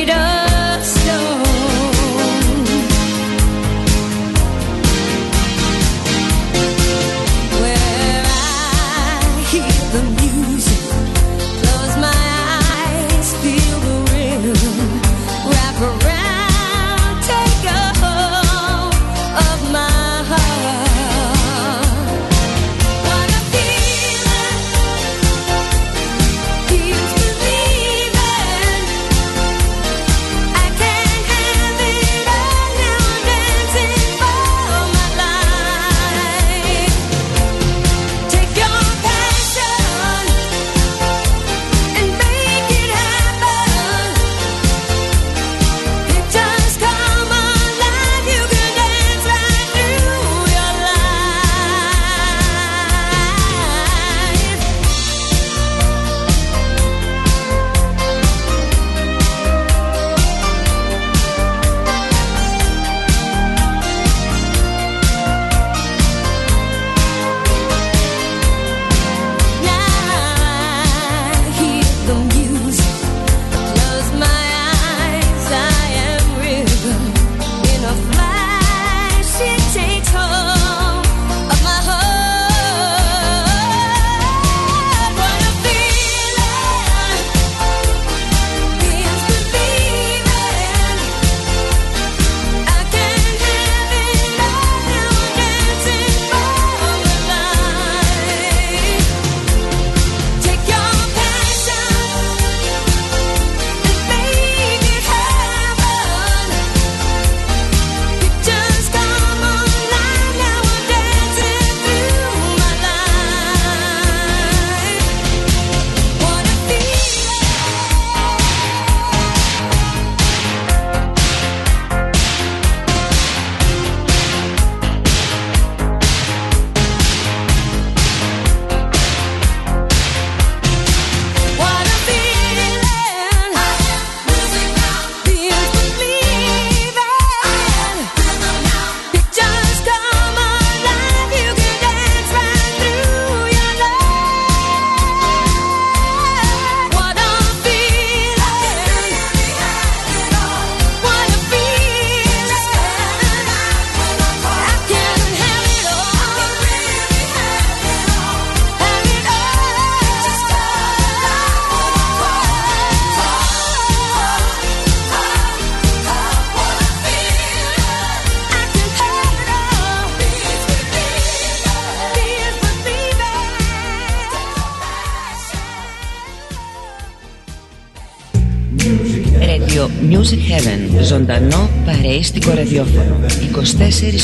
Music Heaven. Ζωντανό παρέιστικο ραδιόφωνο.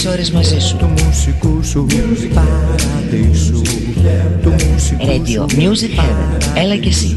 24 ώρες μαζί σου. Του μουσικού σου παραδείσου. Radio Music Heaven. Έλα και εσύ.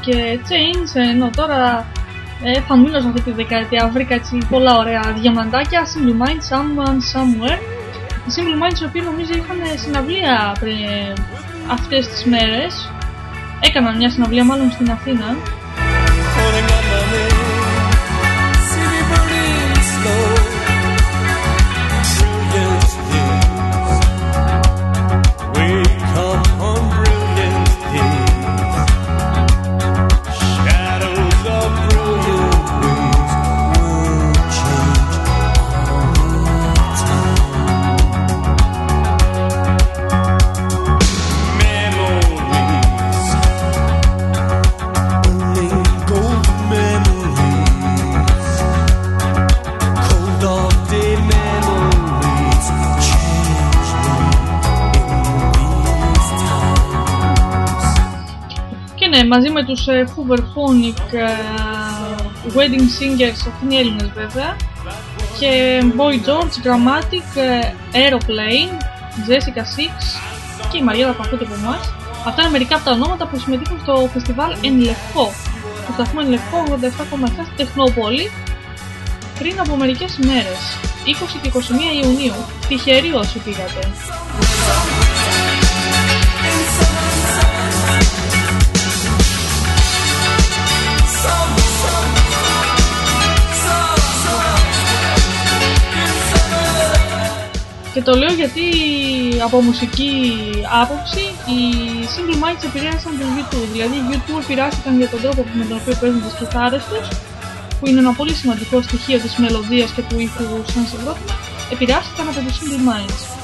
Και Chains, ενώ τώρα ε, θα μιλώσω αυτή τη δεκαετία, βρήκα έτσι πολλά ωραία διαμαντάκια, Single Mind, Someone, Somewhere. Οι Single Minds, οι οποίοι νομίζω είχαν συναυλία πριν ε, αυτές τις μέρες, έκαναν μια συναυλία μάλλον στην Αθήνα, με τους ε, Hooverphonic ε, Wedding Singers, αυτοί είναι οι Έλληνες βέβαια, και Boy George, Grammatic, ε, Aeroplane, Jessica Six και η Μαρία που ακούτε από εμάς. Αυτά είναι μερικά από τα ονόματα που συμμετείχαν στο φεστιβάλ Εν Λευκό, του σταθμού Εν Λευκό 87,7 στη Τεχνόπολη, πριν από μερικές μέρες, 20 και 21 Ιουνίου. Τυχεροί όσοι πήγατε. Και το λέω γιατί από μουσική άποψη οι single minds επηρέασαν τον YouTube. Δηλαδή οι YouTube επηρεάστηκαν για τον τρόπο με τον οποίο παίζουν τις κιθάρες τους, που είναι ένα πολύ σημαντικό στοιχείο της μελωδίας και του ήχου σαν συγκρότημα, επηρεάστηκαν από τους single minds.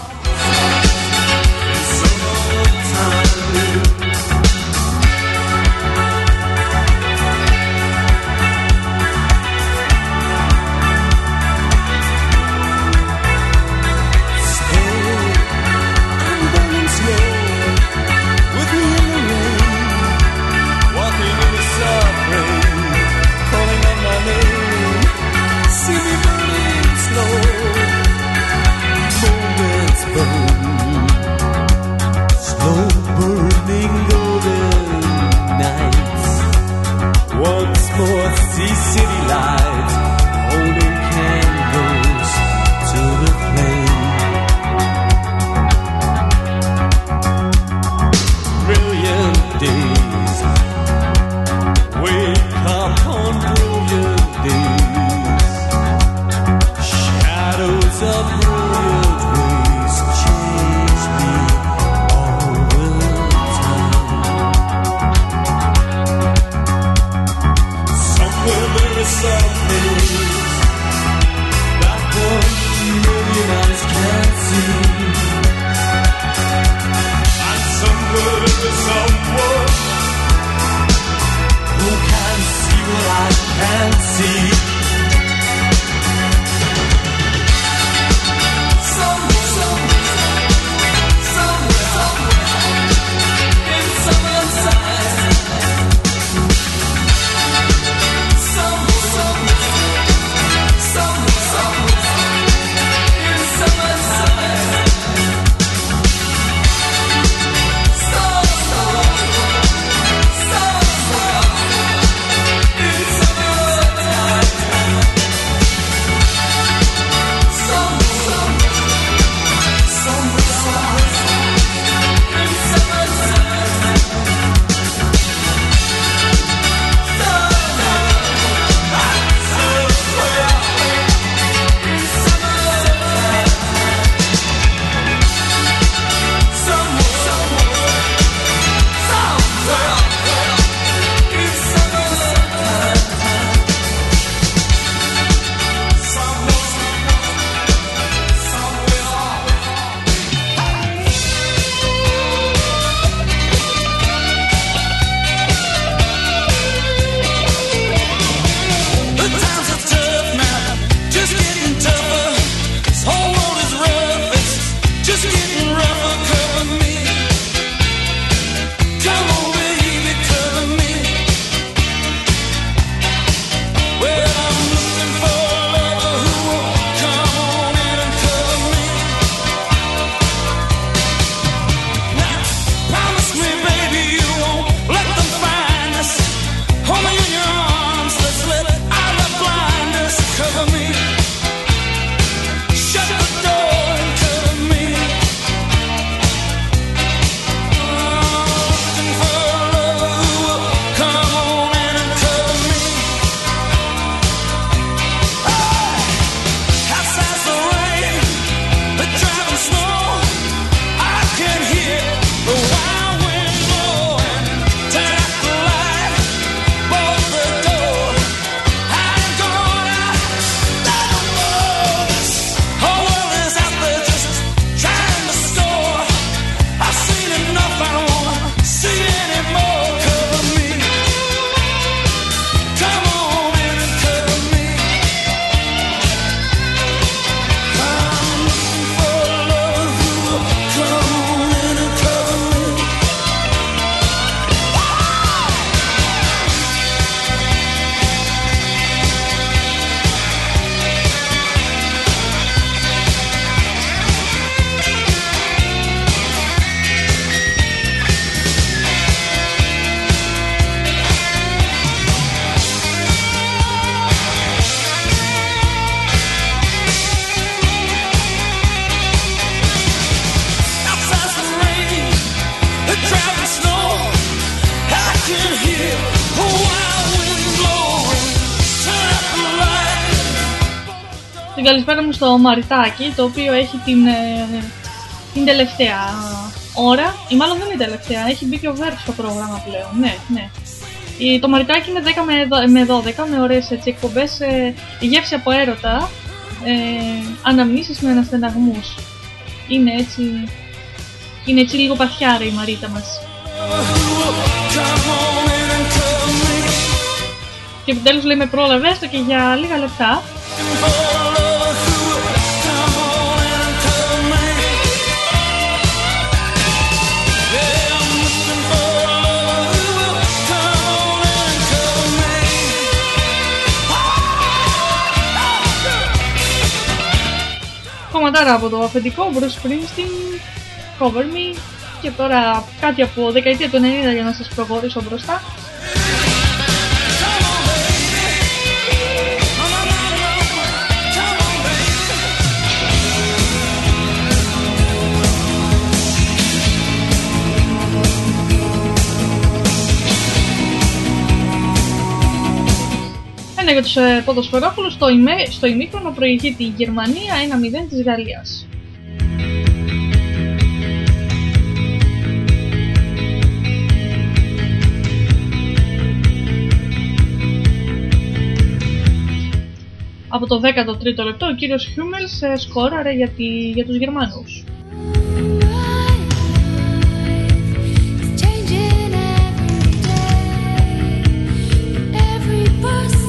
Στο Μαριτάκι, το οποίο έχει την, ε, την τελευταία ώρα, ή μάλλον δεν είναι η τελευταία, έχει μπει και ο Βέρτ στο πρόγραμμα πλέον. Ναι, ναι. Η- Το Μαριτάκι είναι 10 με δο- με 12, με ωραίες έτσι, εκπομπές, ε, η γεύση από έρωτα, ε, αναμνήσεις με αναστεναγμούς. Είναι έτσι, είναι έτσι λίγο παθιάρα η Μαρίτα μας. Και επιτέλους λέει με πρόλαβε έστω και για λίγα λεπτά. Κομματάρα από το αφεντικό Bruce Springsteen, Cover Me και τώρα κάτι από δεκαετία του 90 για να σας προχωρήσω μπροστά. Για τους ε, ποδοσφαιρόχολους, στο, ημέ, στο ημίχρονο προηγείται η Γερμανία 1-0 της Γαλλίας. Από το 13ο λεπτό ο κύριος Χιούμελς ε, σκόραρε για, τη, για τους Γερμανούς. Changing every day, every possible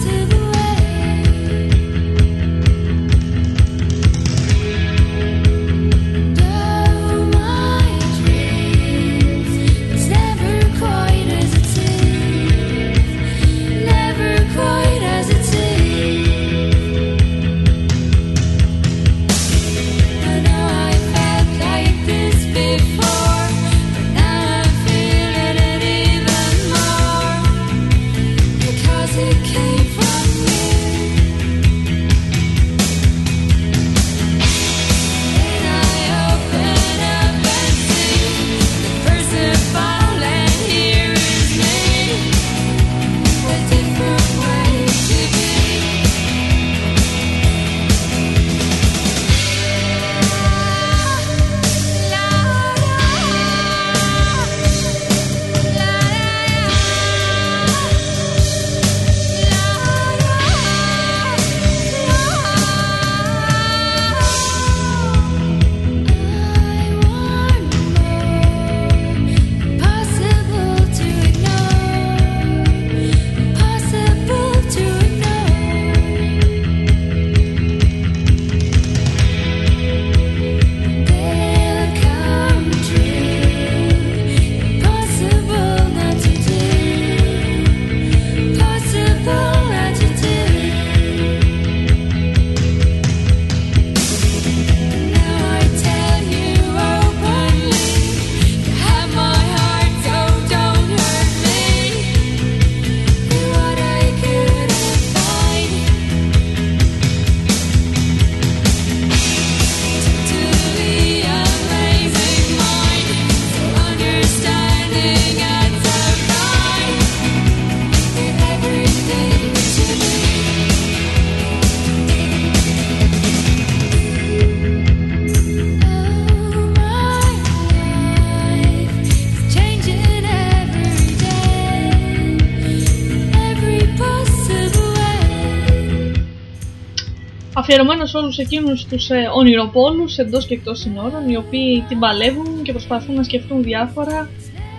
Αφιερωμένο σε όλους εκείνους τους ε, ονειροπόλους εντός και εκτός συνόρων, οι οποίοι την παλεύουν και προσπαθούν να σκεφτούν διάφορα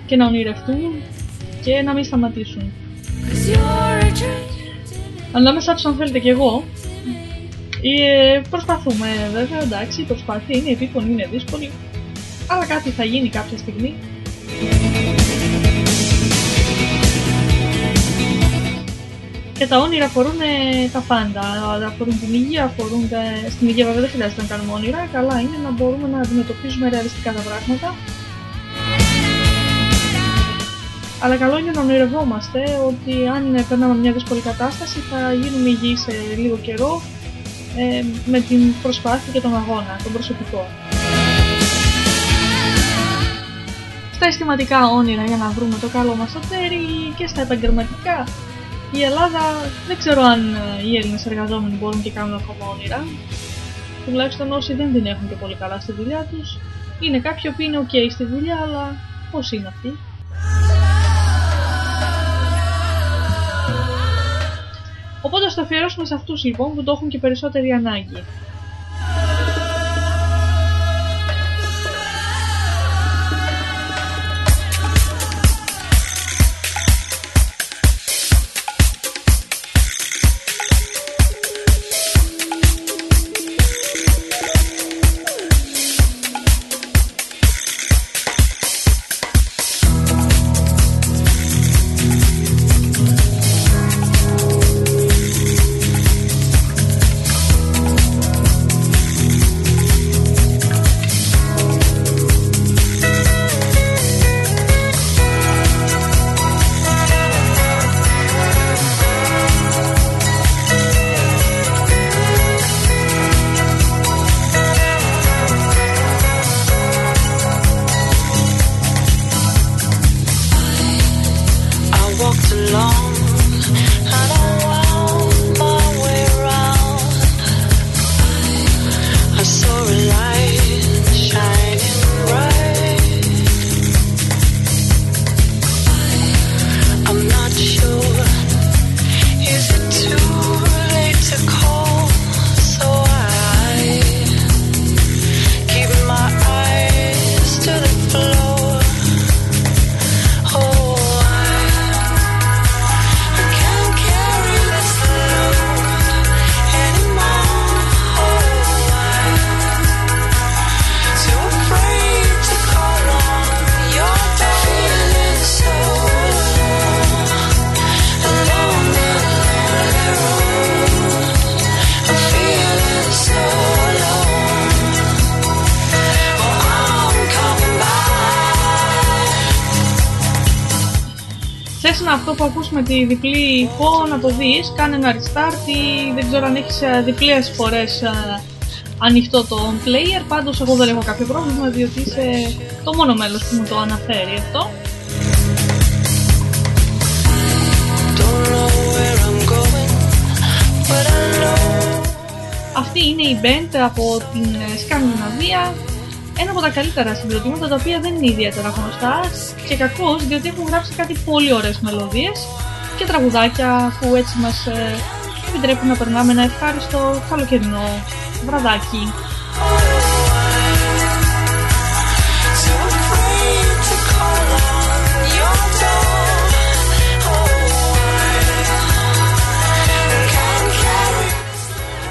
και να ονειρευτούν και να μην σταματήσουν. 'Cause you're a dream. Ανάμεσα τους αν θέλετε και εγώ, ε, προσπαθούμε βέβαια, εντάξει, η προσπάθεια είναι επίπονη, είναι δύσκολη, αλλά κάτι θα γίνει κάποια στιγμή. Και τα όνειρα αφορούν ε, τα πάντα. Αφορούν την υγεία, αφορούν τα... Στην υγεία βέβαια δεν χρειάζεται να κάνουμε όνειρα. Καλά είναι να μπορούμε να αντιμετωπίζουμε ρεαλιστικά τα πράγματα. Αλλά καλό είναι να ονειρευόμαστε ότι αν περνάμε μια δύσκολη κατάσταση θα γίνουμε υγιείς σε λίγο καιρό ε, με την προσπάθεια και τον αγώνα, τον προσωπικό. Στα αισθηματικά όνειρα για να βρούμε το καλό μας στο τέρι και στα επαγγελματικά η Ελλάδα δεν ξέρω αν ε, οι Έλληνες εργαζόμενοι μπορούν και κάνουν ακόμα όνειρα. Τουλάχιστον όσοι δεν την έχουν και πολύ καλά στη δουλειά τους. Είναι κάποιοι που είναι ok στη δουλειά, αλλά πώς είναι αυτοί; Οπότε θα το αφιερώσουμε σε αυτούς λοιπόν που το έχουν και περισσότερη ανάγκη. Με τη διπλή ηχό να το δεις, κάνε ένα restart ή δεν ξέρω αν έχεις ε, διπλές φορές ε, ανοιχτό το on player, πάντως εγώ δεν έχω κάποιο πρόβλημα διότι είσαι το μόνο μέλος που μου το αναφέρει αυτό. Αυτή είναι η band από την ε, Σκανδιναβία, ένα από τα καλύτερα συγκροτήματα τα οποία δεν είναι ιδιαίτερα γνωστά και κακώς διότι έχουν γράψει κάτι πολύ ωραίες μελωδίες και τραγουδάκια που έτσι μας ε, επιτρέπουν να περνάμε ένα ευχάριστο καλοκαιρινό βραδάκι. Too afraid to call on your door. Oh, can't carry.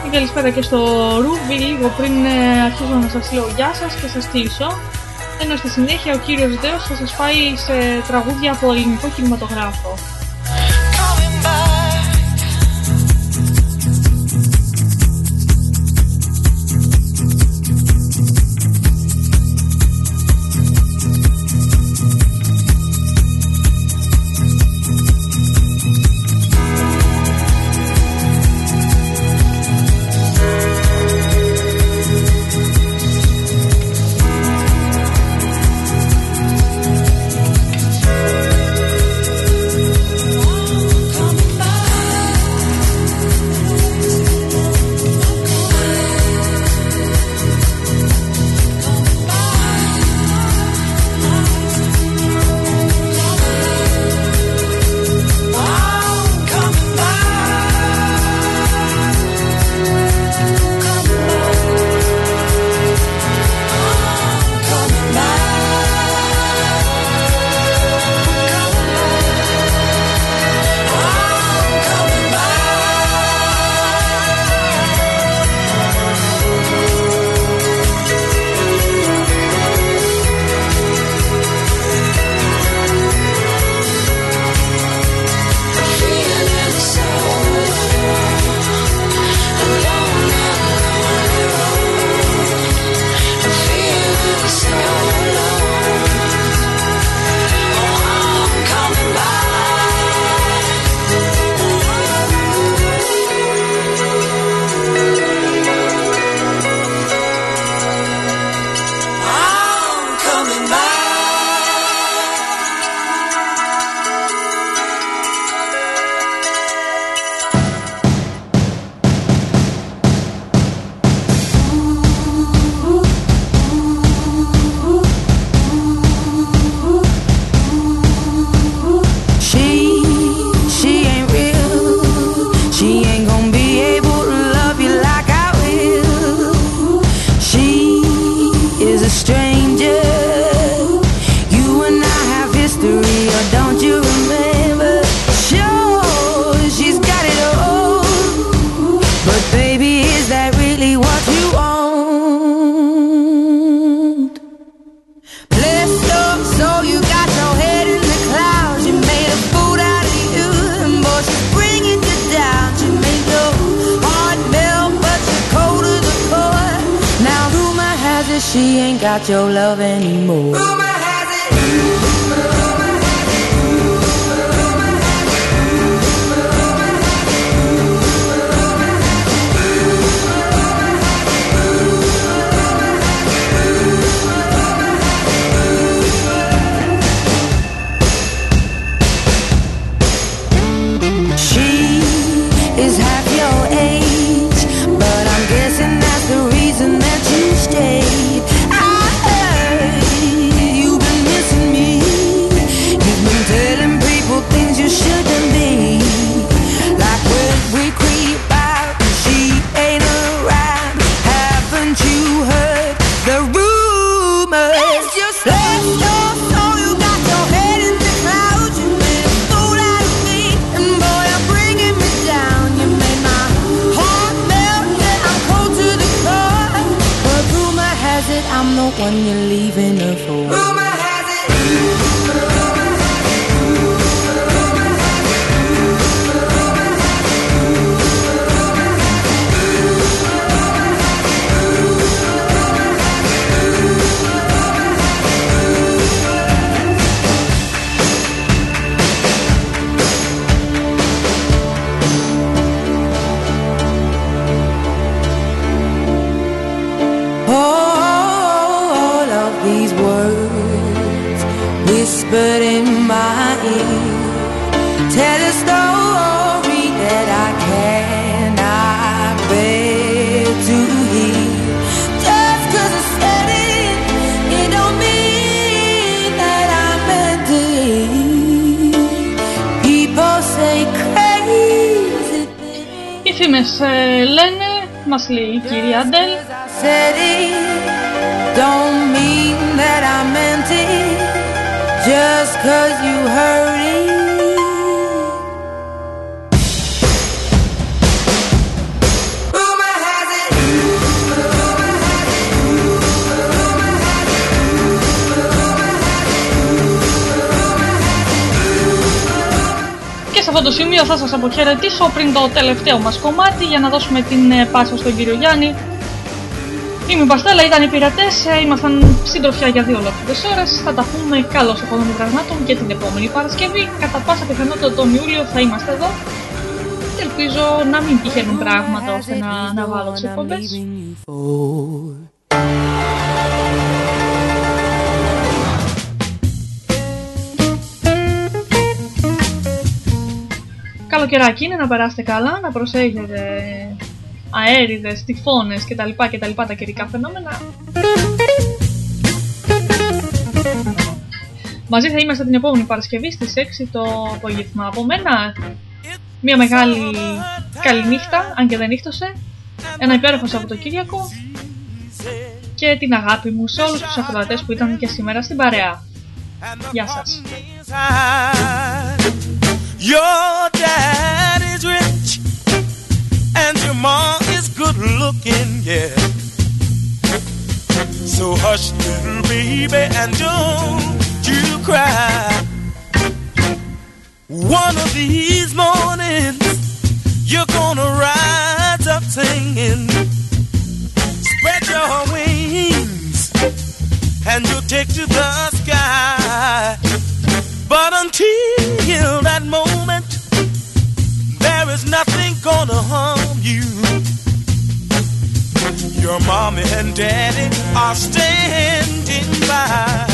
Και καλησπέρα και στο Ρούβι λίγο πριν ε, αρχίσω να σας λέω γεια σας και σας στήσω ενώ στη συνέχεια ο κύριος Δέος θα σας πάει σε τραγούδια από ελληνικό κινηματογράφο. Οι φήμες ε, λένε, μας λέει η κυρία Αντέλ, said it don't mean that I meant it just cause you heard το σημείο θα σας αποχαιρετήσω πριν το τελευταίο μας κομμάτι για να δώσουμε την ε, πάσα στον κύριο Γιάννη. Είμαι η Παστέλα, ήταν οι πειρατές, ε, ήμασταν συντροφιά για δύο ολόκληρες ώρες. Θα τα πούμε καλώς οικονομικών πραγμάτων και την επόμενη Παρασκευή. Κατά πάσα πιθανότητα τον Ιούλιο θα είμαστε εδώ. Και ελπίζω να μην τυχαίνουν πράγματα ώστε να αναβάλω τις εκπομπές. Καλοκαιράκι είναι να περάσετε καλά, να προσέχετε αέριδες, τυφώνες κτλ. κτλ τα καιρικά φαινόμενα. Μαζί θα είμαστε την επόμενη Παρασκευή στις 6 το απόγευμα. Από μένα μια μεγάλη καλή νύχτα, αν και δεν νύχτωσε. Ένα υπέροχο Σαββατοκύριακο και την αγάπη μου σε όλους τους ακροατές που ήταν και σήμερα στην παρέα. Γεια σας. Your dad is rich and your mom is good looking, yeah. So hush, little baby, and don't you cry. One of these mornings, you're gonna rise up singing. Spread your wings and you'll take to the sky. But until that moment, there is nothing gonna harm you. Your mommy and daddy are standing by.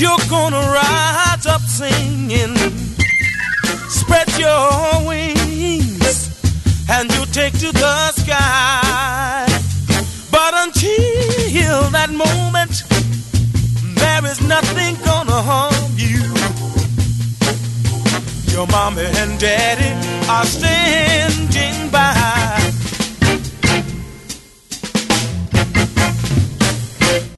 You're gonna rise up singing. Spread your wings and you take to the sky. But until that moment, there is nothing gonna harm you. Your mommy and daddy are standing by.